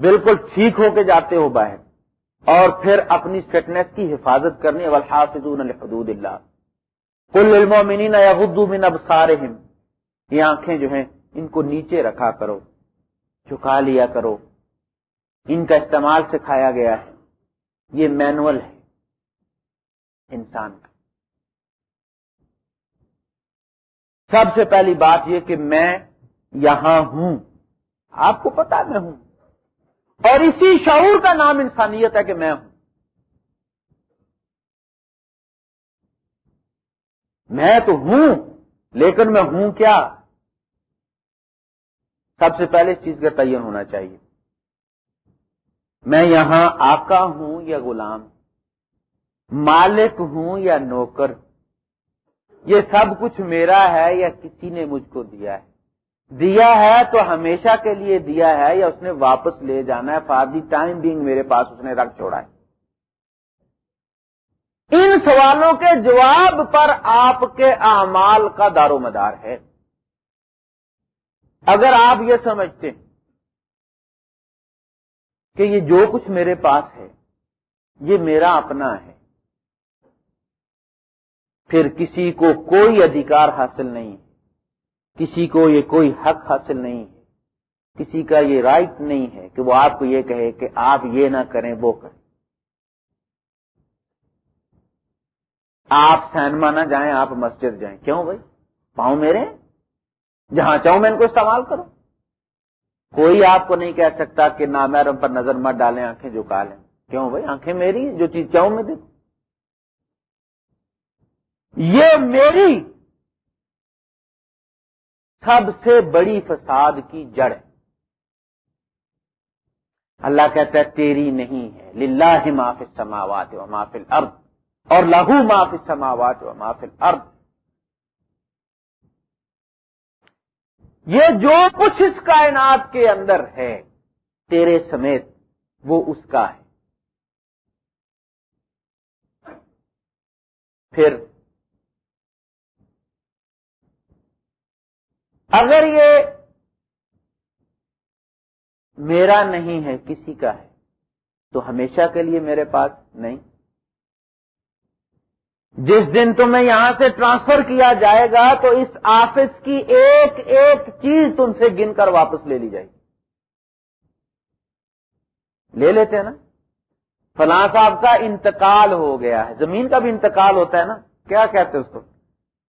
بالکل ٹھیک ہو کے جاتے ہو باہر۔ اور پھر اپنی فٹنس کی حفاظت کرنے والحافظون الحدود اللہ۔ کل علم منین من اب یہ آنکھیں جو ہیں، ان کو نیچے رکھا کرو۔ جھکا لیا کرو۔ ان کا استعمال سکھایا گیا ہے۔ یہ مینول ہے انسان کا۔ سب سے پہلی بات یہ کہ میں یہاں ہوں، آپ کو پتا میں ہوں۔ اور اسی شعور کا نام انسانیت ہے کہ میں ہوں۔ میں تو ہوں، لیکن میں ہوں کیا؟ سب سے پہلے اس چیز کا تعین ہونا چاہیے۔ میں یہاں آقا ہوں یا غلام؟ مالک ہوں یا نوکر؟ یہ سب کچھ میرا ہے یا کسی نے مجھ کو دیا ہے؟ دیا ہے تو ہمیشہ کے لیے دیا ہے یا اس نے واپس لے جانا ہے؟ فادی ٹائم بینگ میرے پاس اس نے رکھ چھوڑا ہے۔ ان سوالوں کے جواب پر آپ کے اعمال کا دار و مدار ہے۔ اگر آپ یہ سمجھتے ہیں کہ یہ جو کچھ میرے پاس ہے، یہ میرا اپنا ہے۔ پھر کسی کو کوئی ادھیکار حاصل نہیں، کسی کو یہ کوئی حق حاصل نہیں ہے۔ کسی کا یہ رائٹ نہیں ہے کہ وہ آپ کو یہ کہے کہ آپ یہ نہ کریں، وہ کریں۔ آپ سینما نہ جائیں، آپ مسجد جائیں۔ کیوں بھائی؟ پاؤں میرے جہاں چاہوں میں ان کو استعمال کروں۔ کوئی آپ کو نہیں کہہ سکتا کہ نامحرم پر نظر مت ڈالیں، آنکھیں جھکا لیں کیوں بھائی؟ آنکھیں میری جو چیز چاہوں میں دیکھوں یہ میری سب سے بڑی فساد کی جڑ ہے۔ اللہ کہتا ہے، تیری نہیں ہے۔ للہ معاف سماوات و محفل ارد اور لہو معاف سماوات و محفل ارد یہ جو کچھ اس کائنات کے اندر ہے، تیرے سمیت وہ اس کا ہے۔ پھر، اگر یہ میرا نہیں ہے، کسی کا ہے، تو ہمیشہ کے لیے میرے پاس نہیں۔ جس دن تمہیں یہاں سے ٹرانسفر کیا جائے گا تو اس آفس کی ایک ایک چیز تم سے گن کر واپس لے لی جائے گی۔ لے لیتے ہیں نا؟ فلاں صاحب کا انتقال ہو گیا ہے۔ زمین کا بھی انتقال ہوتا ہے نا؟ کیا کہتے اس کو؟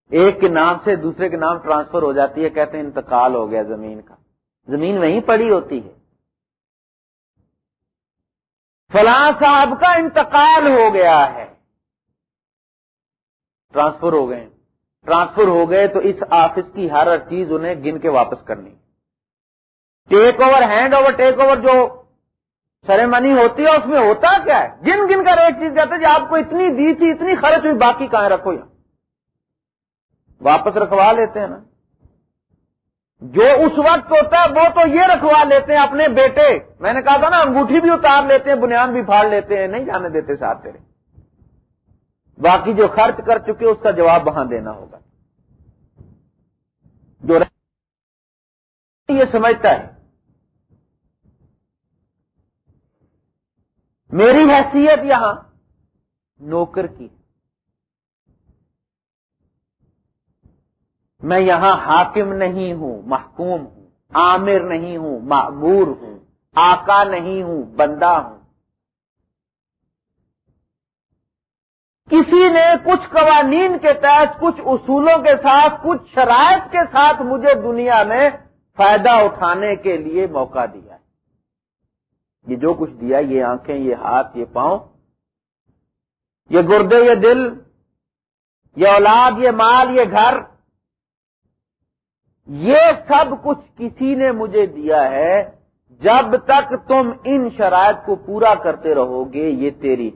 ایک کے نام سے دوسرے کے نام ٹرانسفر ہو جاتی ہے، کہتے ہیں انتقال ہو گیا زمین کا۔ زمین وہیں پڑی ہوتی ہے۔ فلاں صاحب کا انتقال ہو گیا ہے۔ ٹرانسفر ہو گئے ٹرانسفر ہو گئے تو اس آفس کی ہر چیز انہیں گن کے واپس کرنی۔ Take over hand over take over جو سیریمنی ہوتی ہے، اس میں ہوتا کیا ہے؟ گن گن کر ایک چیز کہتے جی آپ کو اتنی دی تھی، اتنی خرچ ہوئی، باقی کہاں رکھو یا واپس رکھوا لیتے ہیں نا۔ جو اس وقت ہوتا ہے، وہ تو یہ رکھوا لیتے ہیں اپنے بیٹے۔ میں نے کہا تھا نا، انگوٹھی بھی اتار لیتے ہیں بنیاد بھی پھاڑ لیتے ہیں، نہیں جانے دیتے ساتھ تیرے۔ باقی جو خرچ کر چکے اس کا جواب وہاں دینا ہوگا۔ جو یہ سمجھتا ہے۔ میری حیثیت یہاں نوکر کی۔ میں یہاں حاکم نہیں ہوں، محکوم ہوں، عامر نہیں ہوں معمور ہوں، آقا نہیں ہوں، بندہ ہوں۔ کسی نے کچھ قوانین کے تحت، کچھ اصولوں کے ساتھ، کچھ شرائط کے ساتھ مجھے دنیا میں فائدہ اٹھانے کے لیے موقع دیا یہ جو کچھ دیا، یہ آنکھیں، یہ ہاتھ، یہ پاؤں، یہ گردے، یہ دل، یہ اولاد، یہ مال، یہ گھر، یہ سب کچھ کسی نے مجھے دیا ہے۔ جب تک تم ان شرائط کو پورا کرتے رہو گے، یہ تیری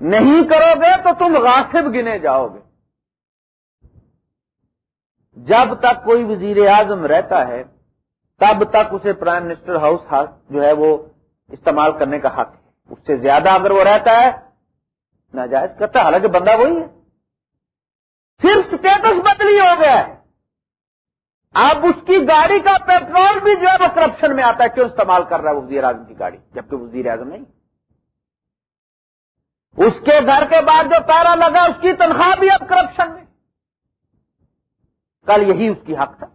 نہیں کرو گے تو تم غاصب گنے جاؤ گے۔ جب تک کوئی وزیر اعظم رہتا ہے، تب تک اسے پرائم منسٹر ہاؤس جو ہے وہ استعمال کرنے کا حق ہے۔ اس سے زیادہ اگر وہ رہتا ہے، ناجائز کرتا ہے۔ حالانکہ بندہ وہی ہے۔ صرف اسٹیٹس بدلی ہو گیا ہے۔ اب اس کی گاڑی کا پیٹرول بھی جو ہے وہ کرپشن میں آتا ہے کیوں استعمال کر رہا ہے وزیر اعظم کی گاڑی، جبکہ وزیر اعظم نہیں۔ اس کے گھر کے بعد جو پیرا لگا، اس کی تنخواہ بھی اب کرپشن میں۔ کل یہی اس کی حق تھا۔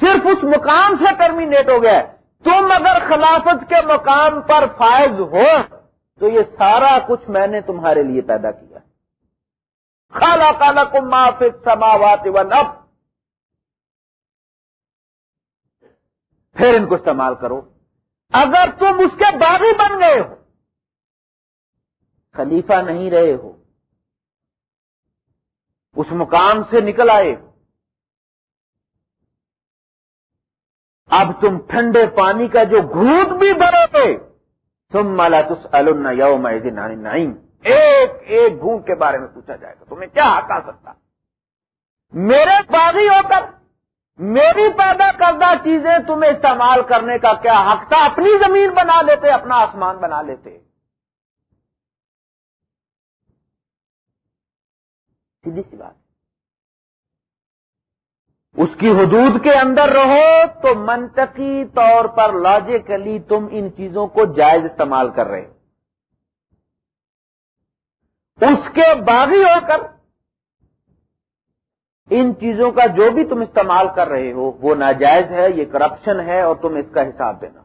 صرف اس مقام سے ٹرمینیٹ ہو گیا۔ تم اگر خلافت کے مقام پر فائز ہو، تو یہ سارا کچھ میں نے تمہارے لیے پیدا کیا۔ خالا کالا کو معافت سماوات اب پھر ان کو استعمال کرو۔ اگر تم اس کے باغی بن گئے ہو خلیفہ نہیں رہے ہو۔ اس مقام سے نکل آئے اب تم ٹھنڈے پانی کا جو گھوٹ بھی بھرو گے تم مالا تس یوم نائم ایک ایک گھونٹ کے بارے میں پوچھا جائے گا، تمہیں کیا حق آ سکتا؟ میرے باغی ہو کر، میری پیدا کردہ چیزیں تمہیں استعمال کرنے کا کیا حق تھا؟ اپنی زمین بنا لیتے، اپنا آسمان بنا لیتے۔ سیدھی سی بات اس کی حدود کے اندر رہو تو منطقی طور پر لاجیکلی تم ان چیزوں کو جائز استعمال کر رہے ہو۔ اس کے باغی ہو کر ان چیزوں کا جو بھی تم استعمال کر رہے ہو، وہ ناجائز ہے، یہ کرپشن ہے اور تم اس کا حساب دینا۔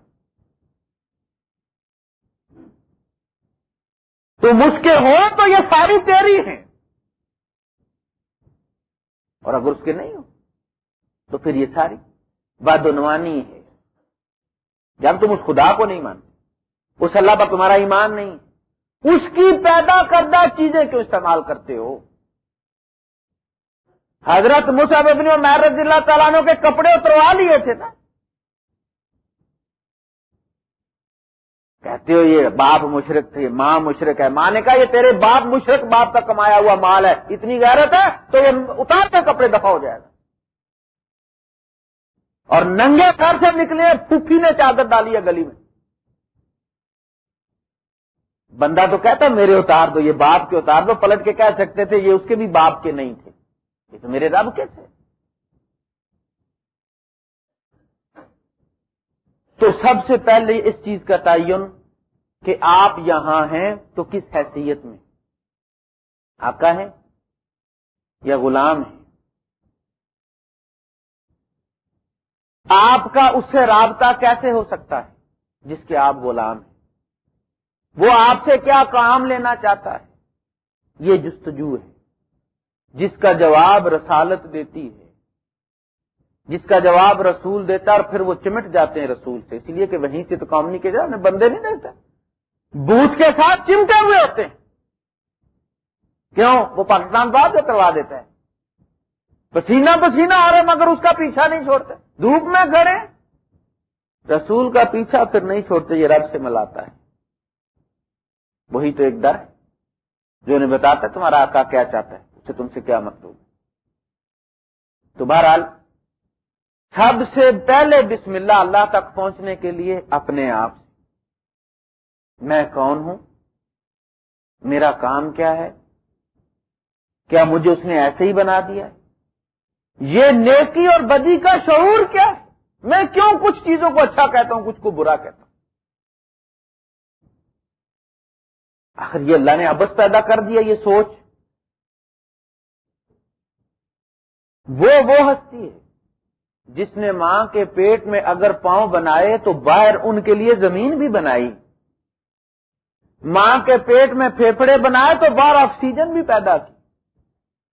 تم اس کے ہو تو یہ ساری تیری ہیں۔ اور اگر اس کے نہیں ہو، تو پھر یہ ساری بدعنوانی ہے۔ جب تم اس خدا کو نہیں مانتے، اس اللہ پر تمہارا ایمان نہیں، اس کی پیدا کردہ چیزیں کیوں استعمال کرتے ہو؟ حضرت مصعب ابن عمر رضی اللہ تعالیٰ کے کپڑے اتروا لیے تھے نا؟ کہتے ہو یہ باپ مشرق تھے ماں مشرق ہے۔ ماں نے کہا، یہ تیرے باپ مشرق باپ کا کمایا ہوا مال ہے، اتنی غیرت ہے تو یہ اتار کے کپڑے دفاع ہو جائے گا۔ اور ننگے گھر سے نکلے، پھوپھی نے چادر ڈالی ہے گلی میں۔ بندہ تو کہتا میرے اتار دو، یہ باپ کے اتار دو، پلٹ کے کہہ سکتے تھے، یہ اس کے بھی باپ کے نہیں تھے۔ یہ تو میرے رب کے تھے۔ تو سب سے پہلے اس چیز کا تعین کہ آپ یہاں ہیں تو کس حیثیت میں؟ آپ کا ہے یا غلام ہے؟ آپ کا اس سے رابطہ کیسے ہو سکتا ہے جس کے آپ غلام ہیں؟ وہ آپ سے کیا کام لینا چاہتا ہے؟ یہ جستجو ہے، جس کا جواب رسالت دیتی ہے، جس کا جواب رسول دیتا اور پھر وہ چمٹ جاتے ہیں رسول سے۔ اس لیے کہ وہیں سے تو کام نہیں کیا بندے نہیں دیتا بوجھ کے ساتھ چمٹے ہوئے ہوتے ہیں۔ کیوں؟ وہ پاکستان بعد جو کروا دیتا ہے پسینہ پسینہ آ رہے مگر اس کا پیچھا نہیں چھوڑتے۔ دھوپ میں کھڑے رسول کا پیچھا پھر نہیں چھوڑتے، یہ رب سے ملاتا ہے۔ وہی تو ایک ڈر ہے، جو انہیں بتاتا ہے، تمہارا آقا کیا چاہتا ہے؟ اس سے تم سے کیا مطلوب تو بہرحال، سب سے پہلے بسم اللہ اللہ تک پہنچنے کے لیے اپنے آپ سے۔ میں کون ہوں؟ میرا کام کیا ہے؟ کیا مجھے اس نے ایسے ہی بنا دیا؟ یہ نیکی اور بدی کا شعور کیا میں کیوں کچھ چیزوں کو اچھا کہتا ہوں، کچھ کو برا کہتا ہوں؟ آخر یہ اللہ نے ابس پیدا کر دیا یہ سوچ۔ وہ وہ ہستی ہے جس نے ماں کے پیٹ میں اگر پاؤں بنائے تو باہر ان کے لیے زمین بھی بنائی۔ ماں کے پیٹ میں پھیپڑے بنائے تو باہر آکسیجن بھی پیدا کی۔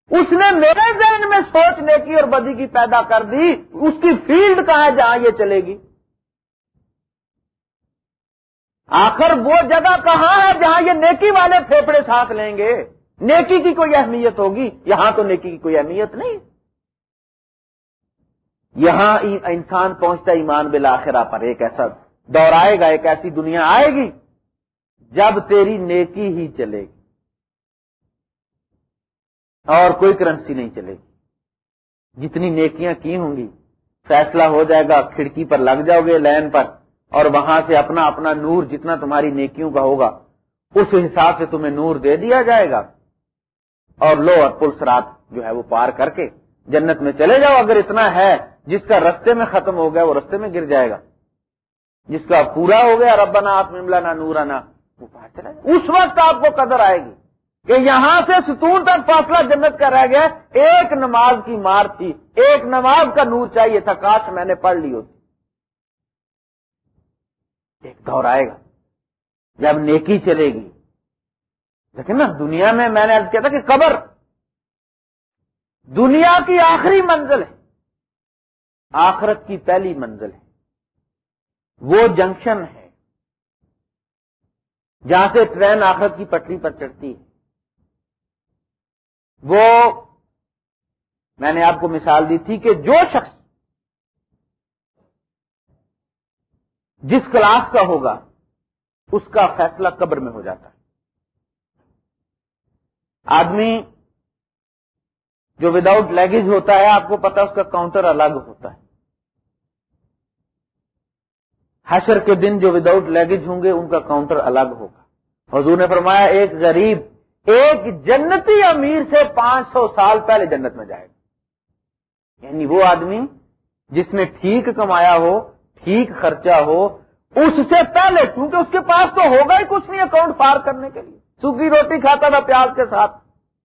اس نے میرے ذہن میں سوچنے کی اور بدی کی پیدا کر دی۔ اس کی فیلڈ کہاں جہاں یہ چلے گی؟ آخر وہ جگہ کہاں ہے جہاں یہ نیکی والے پھیپڑے ساتھ لیں گے؟ نیکی کی کوئی اہمیت ہوگی؟ یہاں تو نیکی کی کوئی اہمیت نہیں۔ یہاں انسان پہنچتا ایمان بلاخرہ پر۔ ایک ایسا دور آئے گا، ایک ایسی دنیا آئے گی۔ جب تیری نیکی ہی چلے گی۔ اور کوئی کرنسی نہیں چلے گی۔ جتنی نیکیاں کی ہوں گی، فیصلہ ہو جائے گا، کھڑکی پر لگ جاؤ گے لین پر، اور وہاں سے اپنا اپنا نور جتنا تمہاری نیکیوں کا ہوگا، اس حساب سے تمہیں نور دے دیا جائے گا۔ اور لو اور پلس رات جو ہے وہ پار کر کے جنت میں چلے جاؤ، اگر اتنا ہے، جس کا رستے میں ختم ہو گیا، وہ رستے میں گر جائے گا۔ جس کا پورا ہو گیا، ربنا آتملا نہ نورانا وہ باہر چلا جائے۔ اس وقت آپ کو قدر آئے گی کہ یہاں سے ستون تک فاصلہ جنت کا رہ گیا، ایک نماز کی مار تھی، ایک نماز کا نور چاہیے تھا، کاش میں نے پڑھ لی ہوتی۔ ایک دور آئے گا، جب نیکی چلے گی۔ لیکن نا، دنیا میں میں نے کیا تھا کہ قبر دنیا کی آخری منزل ہے۔ آخرت کی پہلی منزل ہے۔ وہ جنکشن ہے۔ جہاں سے ٹرین آخرت کی پٹری پر چڑھتی ہے۔ وہ میں نے آپ کو مثال دی تھی کہ جو شخص جس کلاس کا ہوگا، اس کا فیصلہ قبر میں ہو جاتا ہے۔ آدمی جو وداؤٹ لیگیج ہوتا ہے، آپ کو پتا اس کا کاؤنٹر الگ ہوتا ہے۔ حشر کے دن جو وداؤٹ لیگیج ہوں گے، ان کا کاؤنٹر الگ ہوگا۔ حضور نے فرمایا، ایک غریب، ایک جنتی امیر سے پانچ سو سال پہلے جنت میں جائے گا۔ یعنی وہ آدمی جس نے ٹھیک کمایا ہو، ٹھیک خرچہ ہو، اس سے پہلے، کیونکہ اس کے پاس تو ہوگا ہی کچھ نہیں اکاؤنٹ پار کرنے کے لیے۔ سوکھی روٹی کھاتا تھا پیاز کے ساتھ۔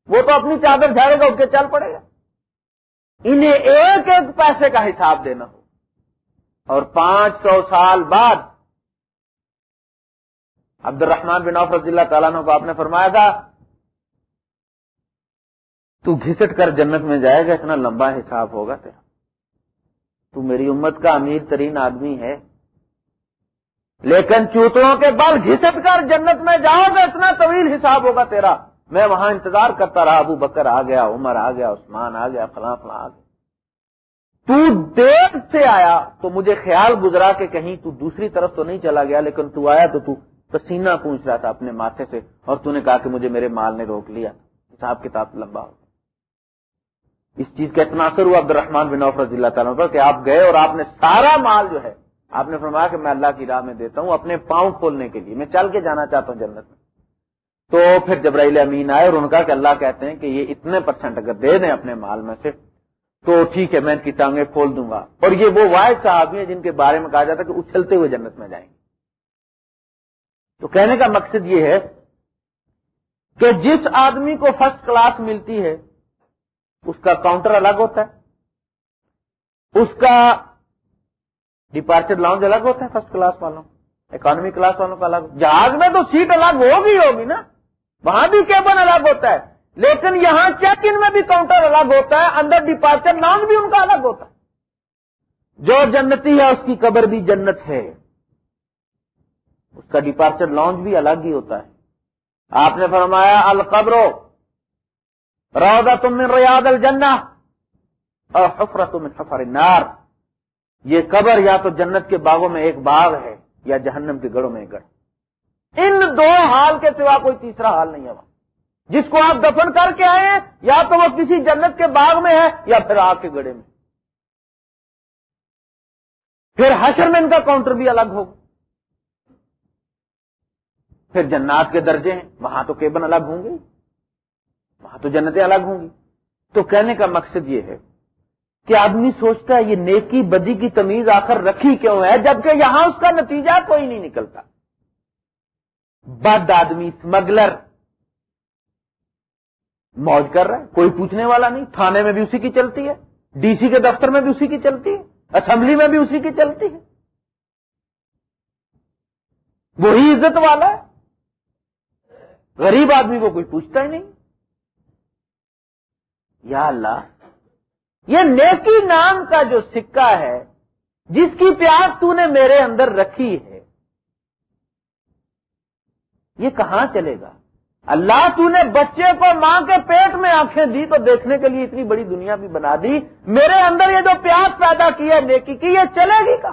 وہ تو اپنی چادر جھاڑے گا، اس کے چل پڑے گا۔ انہیں ایک ایک پیسے کا حساب دینا ہو اور پانچ سو سال بعد عبد الرحمان بن عوف رضی اللہ تعالیٰ کو آپ نے فرمایا تھا، تو گھسٹ کر جنت میں جائے گا، اتنا لمبا حساب ہوگا تیرا۔ تو میری امت کا امیر ترین آدمی ہے۔ لیکن چوتوں کے بال گھسٹ کر جنت میں جاؤ گا، اتنا طویل حساب ہوگا تیرا۔ میں وہاں انتظار کرتا رہا، ابو بکر آ گیا، عمر آ گیا، عثمان آ گیا، فلاں فلاں آ گیا۔ تو دیر سے آیا تو مجھے خیال گزرا کہ کہیں تو دوسری طرف تو نہیں چلا گیا، لیکن تو آیا تو تو پسینہ پوچھ رہا تھا اپنے ماتھے سے اور تو نے کہا کہ مجھے میرے مال نے روک لیا۔ حساب کتاب لمبا ہو اس چیز کا اتنا اثر ہوا عبد الرحمان بن عوف رضی اللہ تعالیٰ پر کہ آپ گئے اور آپ نے سارا مال جو ہے، آپ نے فرمایا کہ میں اللہ کی راہ میں دیتا ہوں اپنے پاؤں کھولنے کے لیے، میں چل کے جانا چاہتا ہوں جنت میں۔ تو پھر جبرائیل امین آئے اور ان کا کہ اللہ کہتے ہیں کہ یہ اتنے پرسنٹ اگر دے دیں اپنے مال میں سے تو ٹھیک ہے، میں ان کی ٹانگیں کھول دوں گا۔ اور یہ وہ واحد صحابی ہیں جن کے بارے میں کہا جاتا ہے کہ اچھلتے ہوئے جنت میں جائیں گے۔ تو کہنے کا مقصد یہ ہے کہ جس آدمی کو فرسٹ کلاس ملتی ہے، اس کا کاؤنٹر الگ ہوتا ہے۔ اس کا ڈپارچر لاؤنج الگ ہوتا ہے فرسٹ کلاس والوں اکانومی کلاس والوں کا الگ۔ جہاز میں تو سیٹ الگ ہوگی ہوگی نا۔ وہاں بھی کیبن الگ ہوتا ہے۔ لیکن یہاں چیک ان میں بھی کاؤنٹر الگ ہوتا ہے، اندر ڈپارچر لانچ بھی ان کا الگ ہوتا ہے۔ جو جنتی ہے، اس کی قبر بھی جنت ہے۔ اس کا ڈپارچر لانچ بھی الگ ہی ہوتا ہے۔ آپ نے فرمایا القبرو روزہ تم ریاض الجنہ اور حفر تم حفر النار۔ یہ قبر یا تو جنت کے باغوں میں ایک باغ ہے یا جہنم کے گڑوں میں ایک گڑھ۔ ان دو حال کے سوا کوئی تیسرا حال نہیں ہے۔ وہاں جس کو آپ دفن کر کے آئے ہیں، یا تو وہ کسی جنت کے باغ میں ہے، یا پھر آگ کے گڑے میں۔ پھر حشر میں ان کا کاؤنٹر بھی الگ ہوگا پھر جنات کے درجے ہیں، وہاں تو کیبن الگ ہوں گے۔ وہاں تو جنتیں الگ ہوں گی۔ تو کہنے کا مقصد یہ ہے کہ آدمی سوچتا ہے، یہ نیکی بدی کی تمیز آخر رکھی کیوں ہے؟ جبکہ یہاں اس کا نتیجہ کوئی نہیں نکلتا۔ بد آدمی اسمگلر موج کر رہا ہے، کوئی پوچھنے والا نہیں، تھانے میں بھی اسی کی چلتی ہے، ڈی سی کے دفتر میں بھی اسی کی چلتی ہے، اسمبلی میں بھی اسی کی چلتی ہے۔ وہی عزت والا ہے۔ غریب آدمی کو کوئی پوچھتا ہی نہیں۔ یا اللہ، یہ نیکی نام کا جو سکہ ہے، جس کی پیاس تو نے میرے اندر رکھی ہے، یہ کہاں چلے گا؟ اللہ تو نے بچے کو ماں کے پیٹ میں آنکھیں دی تو دیکھنے کے لیے اتنی بڑی دنیا بھی بنا دی۔ میرے اندر یہ جو پیاس پیدا کی ہے نیکی کی، یہ چلے گی کا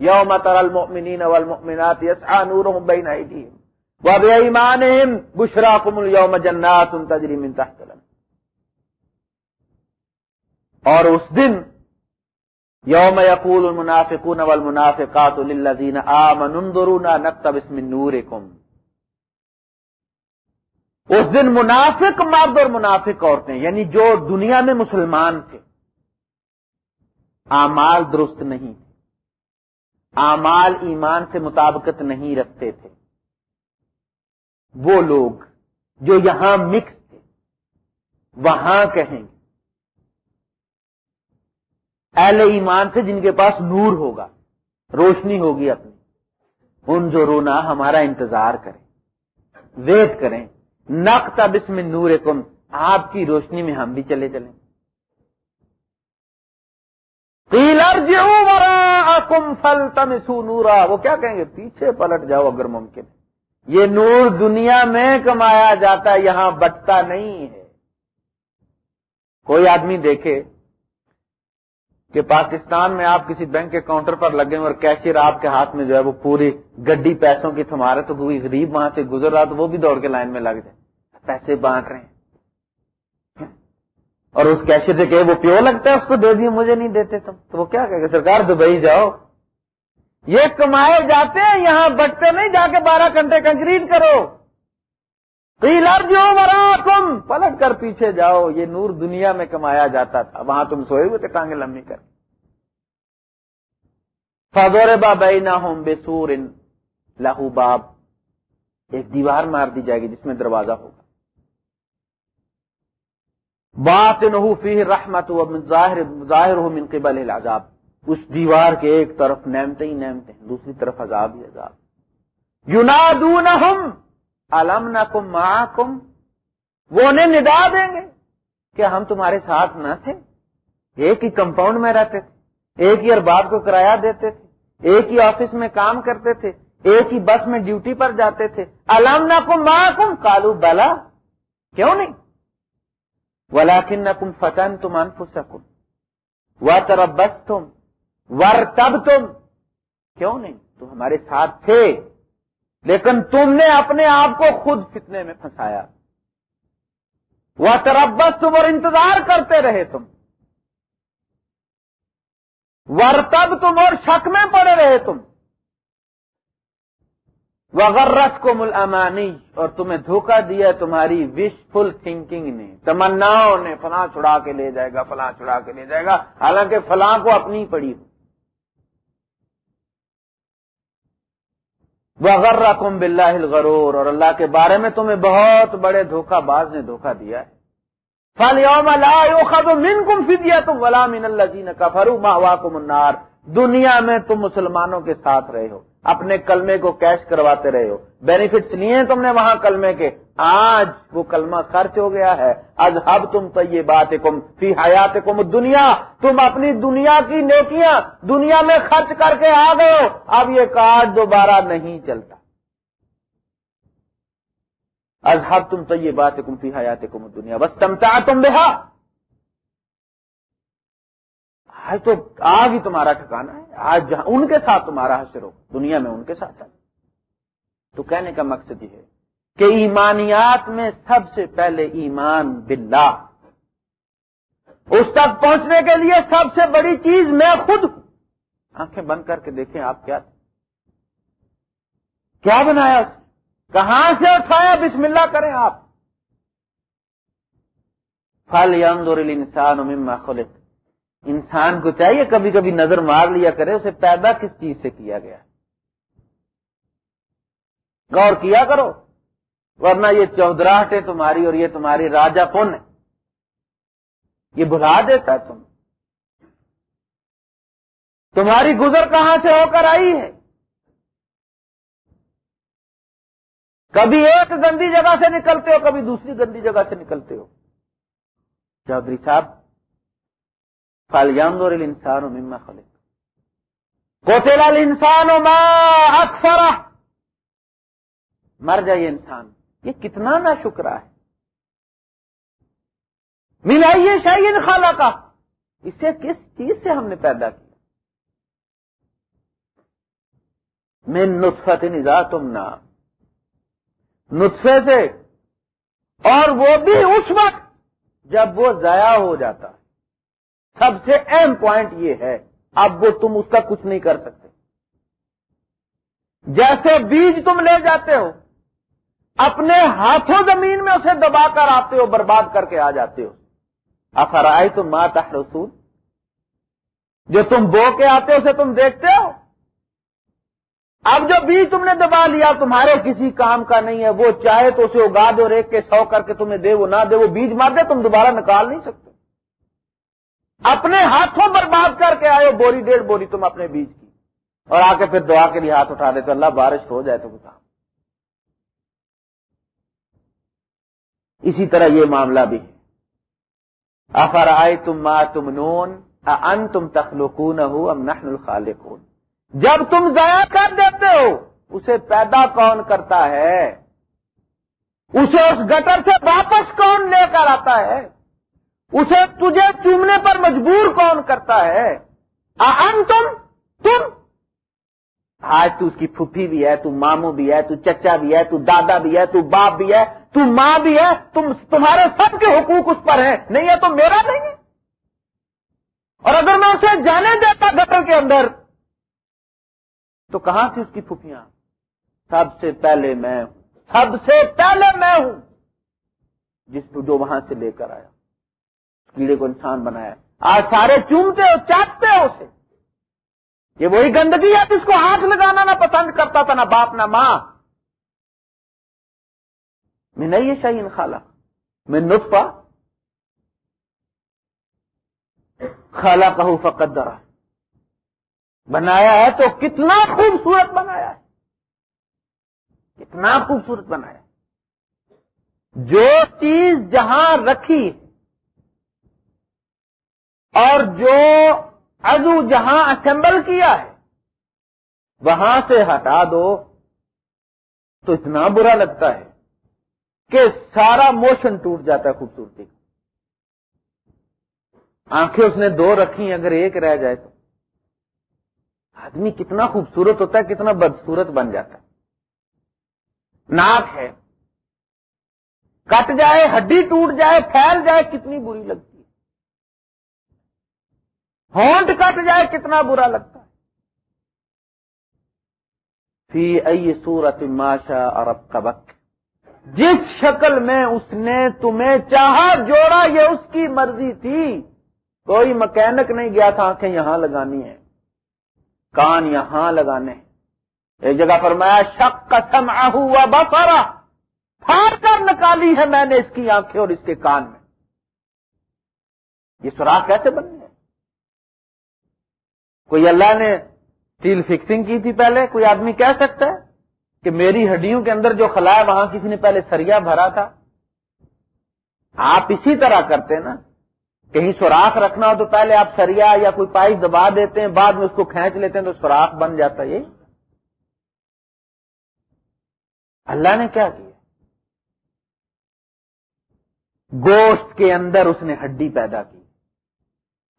یوم تر المؤمنین والمؤمنات یسعا نورهم بین ایدیہم وبایمانہم بشراکم اليوم جنات تجری من تحت الانہار۔ اور اس دن یوم یقول المنافقون والمنافقات للذین آمنوا انظرونا نقتبس من نورکم۔ اس دن منافق مرد اور منافق عورتیں یعنی جو دنیا میں مسلمان تھے۔ آمال درست نہیں تھے۔ آمال ایمان سے مطابقت نہیں رکھتے تھے۔ وہ لوگ جو یہاں مکس تھے، وہاں کہیں گے۔ اہل ایمان سے جن کے پاس نور ہوگا، روشنی ہوگی اپنی، ان جو رونا ہمارا انتظار کریں۔ ویٹ کریں۔ نقطہ بسم نور کم آپ کی روشنی میں ہم بھی چلے چلیں۔ کم فل تم سو نورا، وہ کیا کہیں گے؟ پیچھے پلٹ جاؤ اگر ممکن یہ نور دنیا میں کمایا جاتا ہے، یہاں بٹتا نہیں ہے۔ کوئی آدمی دیکھے کہ پاکستان میں آپ کسی بینک کے کاؤنٹر پر لگے اور کیشیئر آپ کے ہاتھ میں جو ہے وہ پوری گڈی پیسوں کی تھما رہے تو غریب وہاں سے گزر رہا تو وہ بھی دوڑ کے لائن میں لگ جائے۔ پیسے بانٹ رہے ہیں۔ اور اس کیشیئر سے کہ وہ پیو لگتا ہے، اس کو دے دیے، مجھے نہیں دیتے تم۔ تو وہ کیا کہ سرکار، دبئی جاؤ۔ یہ کمائے جاتے ہیں، یہاں بٹتے نہیں، جا کے بارہ گھنٹے کنکریٹ کرو۔ جو مرا تم پلٹ کر پیچھے جاؤ۔ یہ نور دنیا میں کمایا جاتا تھا۔ وہاں تم سوئے ہوئے تھے ٹانگے لمبی کر۔ فضور بابئی نہ ہوم بے سور ان لاہو باب۔ ایک دیوار مار دی جائے گی جس میں دروازہ ہوگا۔ بات نہ رحمت ظاہر ظاہر ہو من قبل العذاب۔ اس دیوار کے ایک طرف نعمتے ہی نعمتے ہیں، دوسری طرف عذاب ہی عذاب۔ یونادونہم علم نہ کم وہ انہیں ندا دیں گے کہ ہم تمہارے ساتھ نہ تھے۔ ایک ہی کمپاؤنڈ میں رہتے تھے، ایک ہی ارباب کو کرایہ دیتے تھے، ایک ہی آفس میں کام کرتے تھے، ایک ہی بس میں ڈیوٹی پر جاتے تھے۔ علم نہ کم کالو بلا، کیوں نہیں؟ ولاکن نہ کم فتن تم انف و طرف بس تم کیوں نہیں؟ تم ہمارے ساتھ تھے. لیکن تم نے اپنے آپ کو خود فتنے میں پھنسایا. وہ تربس تم اور انتظار کرتے رہے تم. ورتب تم اور شک میں پڑے رہے تم. وغیرت کو ملامانی اور تمہیں دھوکہ دیا تمہاری وش فل تھنکنگ نے۔ تمناؤں نے فلاں چھڑا کے لے جائے گا، فلاں چھڑا کے لے جائے گا۔ حالانکہ فلاں کو اپنی پڑی ہو۔ وغیرہ کم بلّہ الغرور۔ اور اللہ کے بارے میں تمہیں بہت بڑے دھوکہ باز نے دھوکہ دیا ہے۔ فل یوم اللہ من کم فدیا تم ولا من اللہ جی کا فرو ماہ کو منار دنیا میں تم مسلمانوں کے ساتھ رہے ہو، اپنے کلمے کو کیش کرواتے رہے ہو۔ بینیفٹس لیے ہیں تم نے وہاں کلمے کے۔ آج وہ کلمہ خرچ ہو گیا ہے۔ آج اب تم تو یہ بات کم فی حیات کم دنیا تم اپنی دنیا کی نیکیاں دنیا میں خرچ کر کے آ گئے ہو۔ اب یہ کارڈ دوبارہ نہیں چلتا۔ اذہب تم تو یہ بات کم فی حیات کم دنیا بس تمتا تم بہا آج تو آج ہی تمہارا ٹھکانا ہے۔ آج جہاں ان کے ساتھ تمہارا حشر ہو دنیا میں ان کے ساتھ۔ ہے تو کہنے کا مقصد یہ ہے کہ ایمانیات میں سب سے پہلے ایمان باللہ۔ اس تک پہنچنے کے لیے سب سے بڑی چیز میں خود ہوں۔ آنکھیں بند کر کے دیکھیں آپ کیا کیا بنایا اس کہاں سے اٹھایا؟ بسم اللہ کریں آپ۔ پھل یور انسان خلق۔ انسان کو چاہیے کبھی کبھی نظر مار لیا کرے، اسے پیدا کس چیز سے کیا گیا؟ غور کیا کرو، ورنہ یہ چودراہٹیں تمہاری اور یہ تمہاری راجا پن ہے؟ یہ بھلا دیتا ہے تم تمہاری گزر کہاں سے ہو کر آئی ہے؟ کبھی ایک گندی جگہ سے نکلتے ہو، کبھی دوسری گندی جگہ سے نکلتے ہو۔ چودھری صاحب فالينظر الانسان مما خلق. قتل الانسان ما اکثر مر جائے انسان، یہ کتنا نہ شکرا ہے. ملائیے شاہین خالہ کا اسے کس چیز سے ہم نے پیدا کیا؟ میں نطفت نظا تم نہ نطفے سے، اور وہ بھی اس وقت جب وہ ضائع ہو جاتا۔ ہے سب سے اہم پوائنٹ یہ ہے، اب وہ تم اس کا کچھ نہیں کر سکتے۔ جیسے بیج تم لے جاتے ہو، اپنے ہاتھوں زمین میں اسے دبا کر آتے ہو، برباد کر کے آ جاتے ہو۔ افرائے تم ماں رسول جو تم بو کے آتے ہو، اسے تم دیکھتے ہو۔ اب جو بیج تم نے دبا لیا، تمہارے کسی کام کا نہیں ہے۔ وہ چاہے تو اسے اگا دو ریک کے سو کر کے تمہیں دے، وہ نہ دے، وہ بیج مار دے، تم دوبارہ نکال نہیں سکتے۔ اپنے ہاتھوں برباد کر کے آئے بوری ڈیڑھ بوری تم اپنے بیج کی۔ اور آ کے پھر دعا کے لیے ہاتھ اٹھا دے تو اللہ بارش ہو جائے تو بتا۔ اسی طرح یہ معاملہ بھی ہے۔ افر آئے تم ماں تم نون ان تم تخلقون ہو ام نحن الخالقون۔ جب تم ضائع کر دیتے ہو، اسے پیدا کون کرتا ہے؟ اسے اس گٹر سے واپس کون لے کر آتا ہے؟ اسے تجھے چومنے پر مجبور کون کرتا ہے؟ ان تم؟ تم آج تو اس کی پھوپھی بھی ہے، تو ماموں بھی ہے، تو چچا بھی ہے، تو دادا بھی ہے، تو باپ بھی ہے، تو ماں بھی ہے، تم تمہارے سب کے حقوق اس پر ہیں۔ نہیں ہے تو میرا نہیں ہے۔ اور اگر میں اسے جانے دیتا گٹر کے اندر، تو کہاں تھی اس کی پھوپھیاں سب سے پہلے میں ہوں۔ سب سے پہلے میں ہوں۔ جس کو جو وہاں سے لے کر آیا۔ کیڑے کو انسان بنایا آج سارے چومتے ہو، چاٹتے ہو اسے۔ یہ وہی گندگی ہے، جس کو ہاتھ لگانا نہ پسند کرتا تھا، نہ باپ، نہ ماں۔ میں نہیں یہ شاہین خالہ۔ میں نطفہ۔ خالہ کہوں فقت درا بنایا ہے تو کتنا خوبصورت بنایا ہے۔ کتنا خوبصورت بنایا جو چیز جہاں رکھی اور جو ازو جہاں اسمبل کیا ہے، وہاں سے ہٹا دو۔ تو اتنا برا لگتا ہے کہ سارا موشن ٹوٹ جاتا ہے خوبصورتی آنکھیں اس نے دو رکھی، اگر ایک رہ جائے تو۔ آدمی کتنا خوبصورت ہوتا ہے، کتنا بدسورت بن جاتا ہے۔ ناک ہے۔ کٹ جائے، ہڈی ٹوٹ جائے، پھیل جائے، کتنی بری لگتی ہونٹ کٹ جائے کتنا برا لگتا ہے۔ فی ائی سورت ماشا اور اب کبک جس شکل میں اس نے تمہیں چاہا جوڑا یہ اس کی مرضی تھی۔ کوئی مکینک نہیں گیا تھا آنکھیں یہاں لگانی ہے کان یہاں لگانے ایک جگہ فرمایا شک قسم ہوا بسارا پھاڑ کر نکالی ہے میں نے اس کی آنکھیں اور اس کے کان میں۔ یہ سوراخ کیسے بننے کوئی اللہ نے اسٹیل فکسنگ کی تھی پہلے؟ کوئی آدمی کہہ سکتا ہے کہ میری ہڈیوں کے اندر جو خلا ہے وہاں کسی نے پہلے سریا بھرا تھا؟ آپ اسی طرح کرتے نا؟ کہیں سوراخ رکھنا ہو تو پہلے آپ سریا یا کوئی پائپ دبا دیتے ہیں، بعد میں اس کو کھینچ لیتے ہیں تو سوراخ بن جاتا ہے اللہ نے کیا کیا؟ گوشت کے اندر اس نے ہڈی پیدا کی۔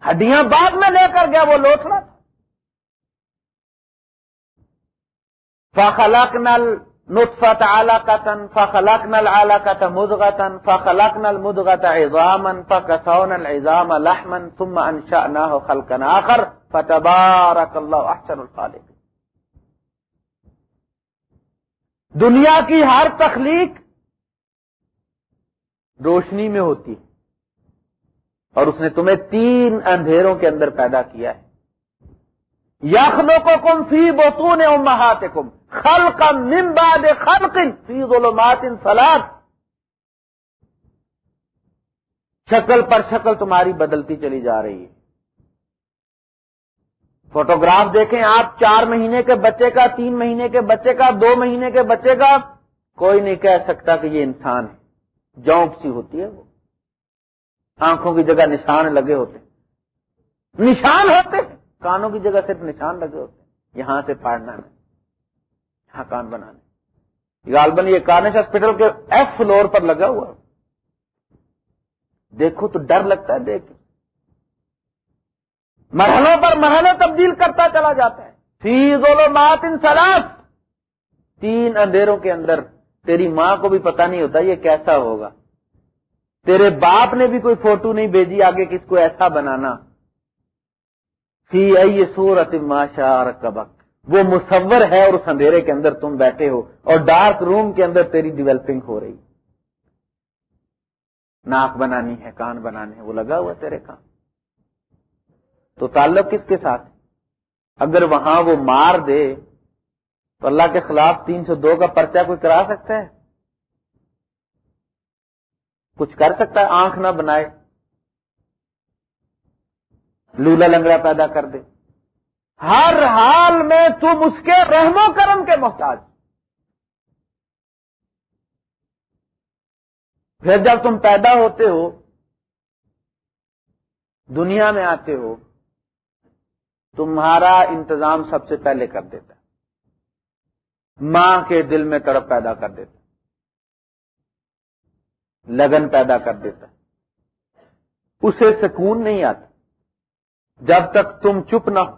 ہڈیاں بعد میں لے کر گیا، وہ لوٹنا نل آلہ کا تن مدغتن فخلق نل مدغت ایزامن فکسون الزام الحمن ثم انشا نہ خلقن آخر. فتبارک اللہ احسن الخالق دنیا کی ہر تخلیق روشنی میں ہوتی اور اس نے تمہیں تین اندھیروں کے اندر پیدا کیا ہے۔ یخلو کو کم فی بوتون امہات کم خل کا نمباد فی ظلمات سلاد شکل پر شکل تمہاری بدلتی چلی جا رہی ہے۔ فوٹوگراف دیکھیں، آپ چار مہینے کے بچے کا، تین مہینے کے بچے کا، دو مہینے کے بچے کا، کوئی نہیں کہہ سکتا کہ یہ انسان ہے۔ جونک سی ہوتی ہے وہ۔ آنکھوں کی جگہ نشان لگے ہوتے نشان ہوتے کانوں کی جگہ صرف نشان لگے ہوتے ہیں۔ یہاں سے پاڑنا ہے، یہاں کان بنانے غالباً یہ کانش ہاسپٹل کے ایف فلور پر لگا ہوا دیکھو تو ڈر لگتا ہے، دیکھ۔ مرحلوں پر مرحلے تبدیل کرتا چلا جاتا ہے۔ فیض مات ان سلاس تین اندھیروں کے اندر۔ تیری ماں کو بھی پتا نہیں ہوتا یہ کیسا ہوگا۔ تیرے باپ نے بھی کوئی فوٹو نہیں بھیجی، آگے کس کو ایسا بنانا۔ فی ائی سورت ماشار کبک وہ مصور ہے اور اس اندھیرے کے اندر تم بیٹھے ہو اور ڈارک روم کے اندر تیری ڈیولپنگ ہو رہی۔ ناک بنانی ہے، کان بنانے ہیں، وہ لگا ہوا تیرے کام تو تعلق کس کے ساتھ؟ اگر وہاں وہ مار دے تو اللہ کے خلاف تین سو دو کا پرچہ کوئی کرا سکتا ہے؟ کچھ کر سکتا ہے، آنکھ نہ بنائے۔ لولا لنگڑا پیدا کر دے۔ ہر حال میں تم اس کے رحم و کرم کے محتاج۔ پھر جب تم پیدا ہوتے ہو، دنیا میں آتے ہو، تمہارا انتظام سب سے پہلے کر دیتا۔ ماں کے دل میں تڑپ پیدا کر دیتا۔ لگن پیدا کر دیتا۔ اسے سکون نہیں آتا۔ جب تک تم چپ نہ ہو۔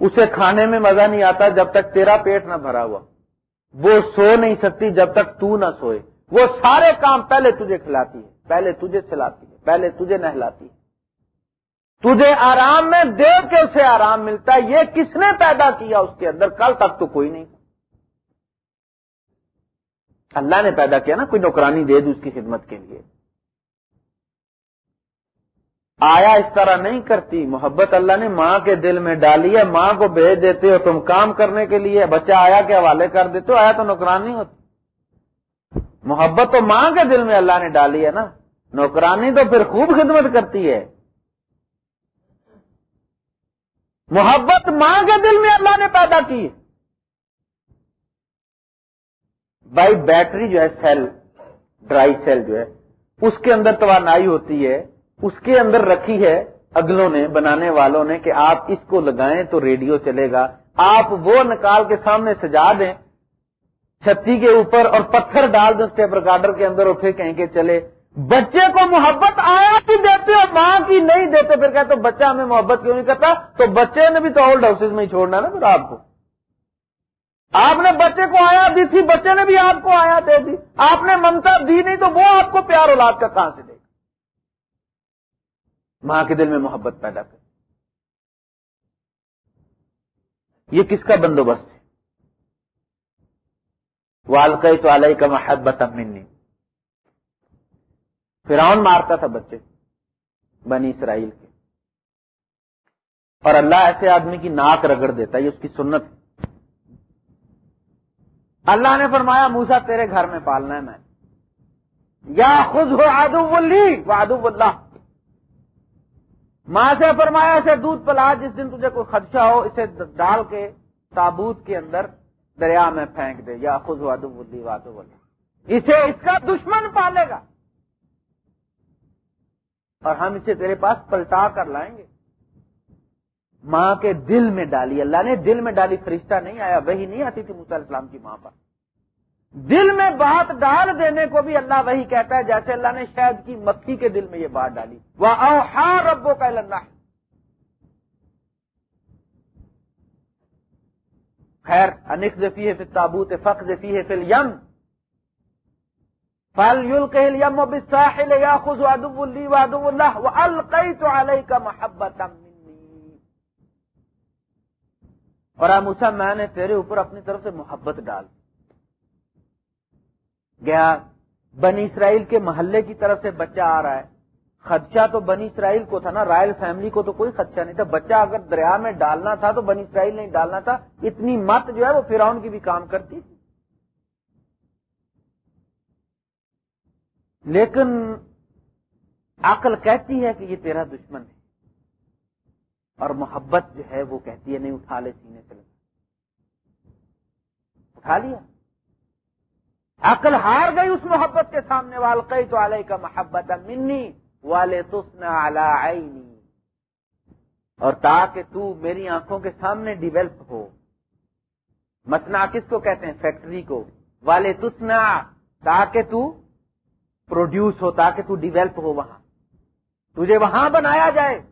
اسے کھانے میں مزہ نہیں آتا جب تک تیرا پیٹ نہ بھرا ہوا۔ وہ سو نہیں سکتی جب تک تو نہ سوئے۔ وہ سارے کام پہلے تجھے کھلاتی ہے۔ پہلے تجھے چلاتی ہے۔ پہلے تجھے نہلاتی ہے۔ تجھے آرام میں دیکھ کے اسے آرام ملتا ہے۔ یہ کس نے پیدا کیا اس کے اندر؟ کل تک تو کوئی نہیں۔ اللہ نے پیدا کیا نا، کوئی نوکرانی دے دی اس کی خدمت کے لیے۔ آیا اس طرح نہیں کرتی؟ محبت اللہ نے ماں کے دل میں ڈالی ہے، ماں کو بھیج دیتے ہو تم کام کرنے کے لیے۔ بچہ آیا کے حوالے کر دیتے ہو، آیا تو نوکرانی ہوتی محبت تو ماں کے دل میں اللہ نے ڈالی ہے نا۔ نوکرانی تو پھر خوب خدمت کرتی ہے۔ محبت ماں کے دل میں اللہ نے پیدا کی۔ بھائی بیٹری جو ہے، سیل، ڈرائی سیل جو ہے، اس کے اندر توانائی ہوتی ہے۔ اس کے اندر رکھی ہے اگلوں نے، بنانے والوں نے کہ آپ اس کو لگائیں تو ریڈیو چلے گا۔ آپ وہ نکال کے سامنے سجا دیں، چھتی کے اوپر اور پتھر ڈال دیں اسٹیپ ریکارڈر کے اندر اور پھر کہیں کہ چلے۔ بچے کو محبت آیا کی دیتے اور ماں کی نہیں دیتے، پھر کہتے بچہ ہمیں محبت کیوں نہیں کرتا؟ تو بچے نے بھی تو اولڈ ہاؤس میں ہی چھوڑنا نا پھر آپ کو۔ آپ نے بچے کو آیا دی تھی، بچے نے بھی آپ کو آیا دے دی۔ آپ نے ممتا دی نہیں تو وہ آپ کو پیار اولاد کا کہاں سے دے؟ ماں کے دل میں محبت پیدا کر۔ یہ کس کا بندوبست ہے؟ والکئی تو علیہ کا محبت امنی فرعون مارتا تھا بچے بنی اسرائیل کے۔ اور اللہ ایسے آدمی کی ناک رگڑ دیتا یہ اس کی سنت اللہ نے فرمایا موسا تیرے گھر میں پالنا ہے میں۔ یا خود ہو آدو بلی وہ اللہ ماں سے فرمایا اسے دودھ پلا، جس دن تجھے کوئی خدشہ ہو، اسے ڈال کے تابوت کے اندر دریا میں پھینک دے۔ یا خود وادو بدھی وادو بولے اسے اس کا دشمن پالے گا۔ اور ہم اسے تیرے پاس پلٹا کر لائیں گے۔ ماں کے دل میں ڈالی، اللہ نے دل میں ڈالی، فرشتہ نہیں آیا وہی نہیں آتی تھی علیہ السلام کی ماں پر۔ دل میں بات ڈال دینے کو بھی اللہ وہی کہتا ہے جیسے اللہ نے شاید کی مکھی کے دل میں یہ بات ڈالی۔ وہ اوہا ربو کا اللہ خیر انک ذفی ہے پھر تابوت فخ ذفی ہے پھر یم فل یل کہ یا خود ادب اللہ القئی تو علیہ کا محبت اور اموسا میں نے تیرے اوپر اپنی طرف سے محبت ڈال۔ گیا، بنی اسرائیل کے محلے کی طرف سے بچہ آ رہا ہے۔ خدشہ تو بنی اسرائیل کو تھا نا، رائل فیملی کو تو کوئی خدشہ نہیں تھا۔ بچہ اگر دریا میں ڈالنا تھا تو بنی اسرائیل نہیں ڈالنا تھا۔ اتنی مت جو ہے وہ فراؤن کی بھی کام کرتی تھی۔ لیکن عقل کہتی ہے کہ یہ تیرا دشمن ہے۔ اور محبت جو ہے وہ کہتی ہے، نہیں، اٹھا لے سینے سے اٹھا لیا۔ عقل ہار گئی اس محبت کے سامنے والقئی تو علیہ کا محبت منی والے عینی اور تاکہ تو میری آنکھوں کے سامنے ڈیویلپ ہو۔ مسنا کس کو کہتے ہیں؟ فیکٹری کو۔ والے تسنا تاکہ تو پروڈیوس ہو، تاکہ تو ڈیویلپ ہو وہاں۔ تجھے وہاں بنایا جائے۔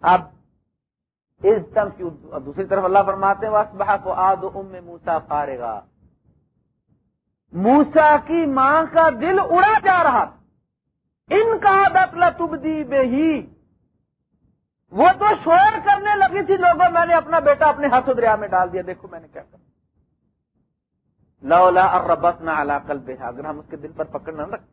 اب اس دم کی دوسری طرف اللہ فرماتے ہیں وسبہ کو آد ام موسا فارغا۔ موسا کی ماں کا دل اڑا جا رہا تھا۔ ان کا دتلا تبدی بے ہی وہ تو شور کرنے لگی تھی، لوگوں، میں نے اپنا بیٹا اپنے ہاتھوں دریا میں ڈال دیا۔ دیکھو میں نے کیا کرا لولا اور ربت نہ اللہ کل بے اگر ہم اس کے دل پر پکڑ نہ رکھ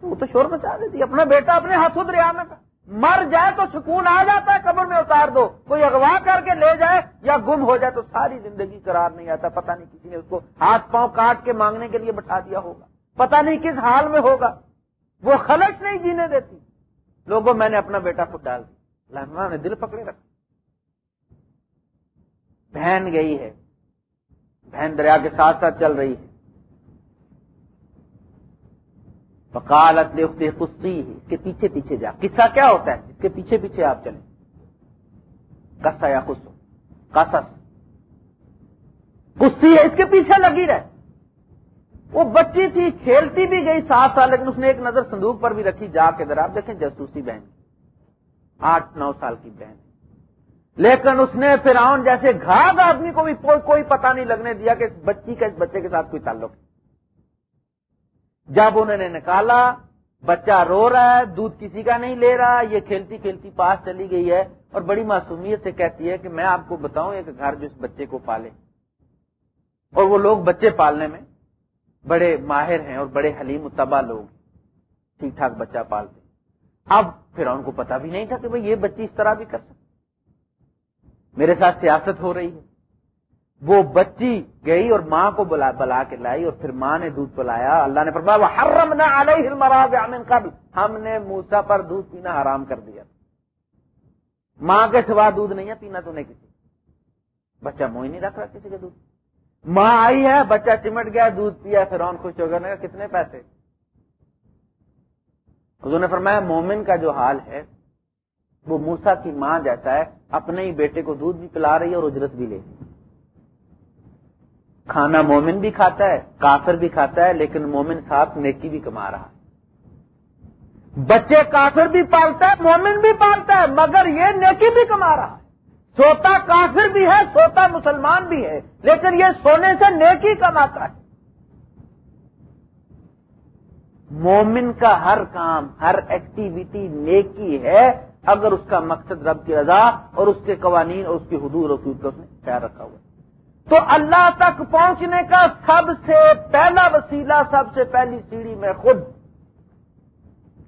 تو وہ تو شور مچا دیتی۔ اپنا بیٹا اپنے ہاتھوں دریا میں مر جائے تو سکون آ جاتا ہے۔ میں اتار دو، کوئی اغوا کر کے لے جائے یا گم ہو جائے تو ساری زندگی قرار نہیں آتا، پتہ نہیں کسی نے اس کو ہاتھ پاؤں کاٹ کے مانگنے کے لیے بٹھا دیا ہوگا۔ پتہ نہیں کس حال میں ہوگا۔ وہ خلش نہیں جینے دیتی۔ لوگوں، میں نے اپنا بیٹا خود ڈال دیا۔ نے دل پکڑے رکھا۔ بہن گئی ہے۔ بہن دریا کے ساتھ ساتھ چل رہی ہے۔ وکالت کشتی اس کے پیچھے پیچھے جا۔ قصہ کیا ہوتا ہے؟ اس کے پیچھے پیچھے آپ چلیں۔ کسا یا کسو کسس کشتی ہے، اس کے پیچھے لگی رہے۔ وہ بچی تھی، کھیلتی بھی گئی سات سال، لیکن اس نے ایک نظر صندوق پر بھی رکھی، جا کے در آپ دیکھیں جسوسی بہن آٹھ، نو سال کی بہن۔ لیکن اس نے پھر جیسے گھاگ آدمی کو بھی کوئی پتہ نہیں لگنے دیا کہ اس بچی کا اس بچے کے ساتھ کوئی تعلق ہے۔ جب انہوں نے نکالا، بچہ رو رہا ہے، دودھ کسی کا نہیں لے رہا، یہ کھیلتی کھیلتی پاس چلی گئی ہے۔ اور بڑی معصومیت سے کہتی ہے کہ میں آپ کو بتاؤں ایک گھر جو اس بچے کو پالے۔ اور وہ لوگ بچے پالنے میں بڑے ماہر ہیں اور بڑے حلیم متبا لوگ ٹھیک ٹھاک بچہ پالتے۔ اب پھر ان کو پتا بھی نہیں تھا کہ بھائی یہ بچی اس طرح بھی کر سکتے میرے ساتھ سیاست ہو رہی ہے۔ وہ بچی گئی اور ماں کو بلا بلا کے لائی اور پھر ماں نے دودھ پلایا۔ اللہ نے فرمایا حرم نہ قبل ہم نے موسا پر دودھ پینا حرام کر دیا ماں کے سوا دودھ نہیں ہے، پینا تو نہیں کسی بچہ منہ ہی نہیں رکھ رہا کسی کے دودھ۔ ماں آئی ہے، بچہ چمٹ گیا، دودھ پیا، پھر اور خوش ہو گیا کتنے پیسے؟ حضور نے فرمایا، مومن کا جو حال ہے، وہ موسا کی ماں جیسا ہے، اپنے ہی بیٹے کو دودھ بھی پلا رہی ہے اور اجرت بھی لے رہی کھانا مومن بھی کھاتا ہے، کافر بھی کھاتا ہے، لیکن مومن ساتھ نیکی بھی کما رہا ہے۔ بچے کافر بھی پالتا ہے، مومن بھی پالتا ہے، مگر یہ نیکی بھی کما رہا ہے۔ سوتا کافر بھی ہے، سوتا مسلمان بھی ہے، لیکن یہ سونے سے نیکی کماتا ہے۔ مومن کا ہر کام، ہر ایکٹیویٹی نیکی ہے، اگر اس کا مقصد رب کی رضا اور اس کے قوانین اور اس کی حدود اور اس نے خیال رکھا ہوا تو اللہ تک پہنچنے کا سب سے پہلا وسیلہ، سب سے پہلی سیڑھی میں خود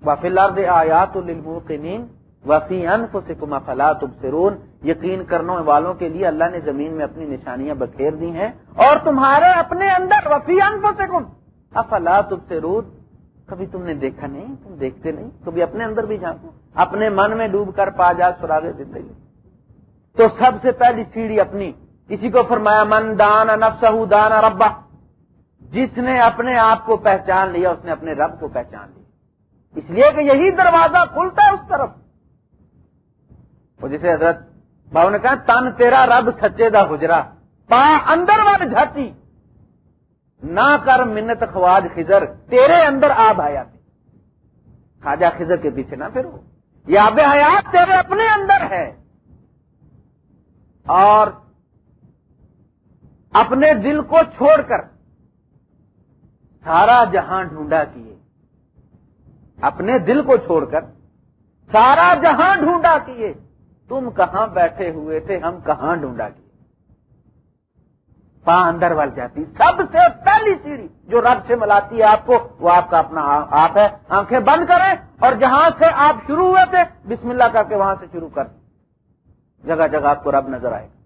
وفی الارض آیات للموقنین وفی انفسکم افلا تبصرون، یقین کرنے والوں کے لیے اللہ نے زمین میں اپنی نشانیاں بکھیر دی ہیں اور تمہارے اپنے اندر وفی انفسکم افلا تبصرون۔ کبھی تم نے دیکھا نہیں؟ تم دیکھتے نہیں؟ کبھی اپنے اندر بھی جھانکو اپنے من میں ڈوب کر پا جا، سراغ زندگی تو سب سے پہلی سیڑھی اپنی۔ کسی کو فرمایا، من دان نفسہ دان ربا جس نے اپنے آپ کو پہچان لیا، اس نے اپنے رب کو پہچان لیا۔ اس لیے کہ یہی دروازہ کھلتا ہے اس طرف۔ وہ جسے حضرت بابو نے کہا، تن تیرا رب سچے دا حجرا پا اندر وال جھاتی۔ نہ کر منت خواج خزر تیرے اندر آب آیا خواجہ خزر کے پیچھے نہ پھر یہ آب حیات تیرے اپنے اندر ہے۔ اور اپنے دل کو چھوڑ کر سارا جہاں ڈھونڈا کیے۔ اپنے دل کو چھوڑ کر، سارا جہاں ڈھونڈا کیے، تم کہاں بیٹھے ہوئے تھے، ہم کہاں ڈھونڈا کیے؟ پا اندر وال جاتی، سب سے پہلی سیڑھی جو رب سے ملاتی ہے آپ کو، وہ آپ کا اپنا آپ ہے۔ آنکھیں بند کریں اور جہاں سے آپ شروع ہوئے تھے، بسم اللہ کر کے وہاں سے شروع کر۔ جگہ جگہ آپ کو رب نظر آئے گا۔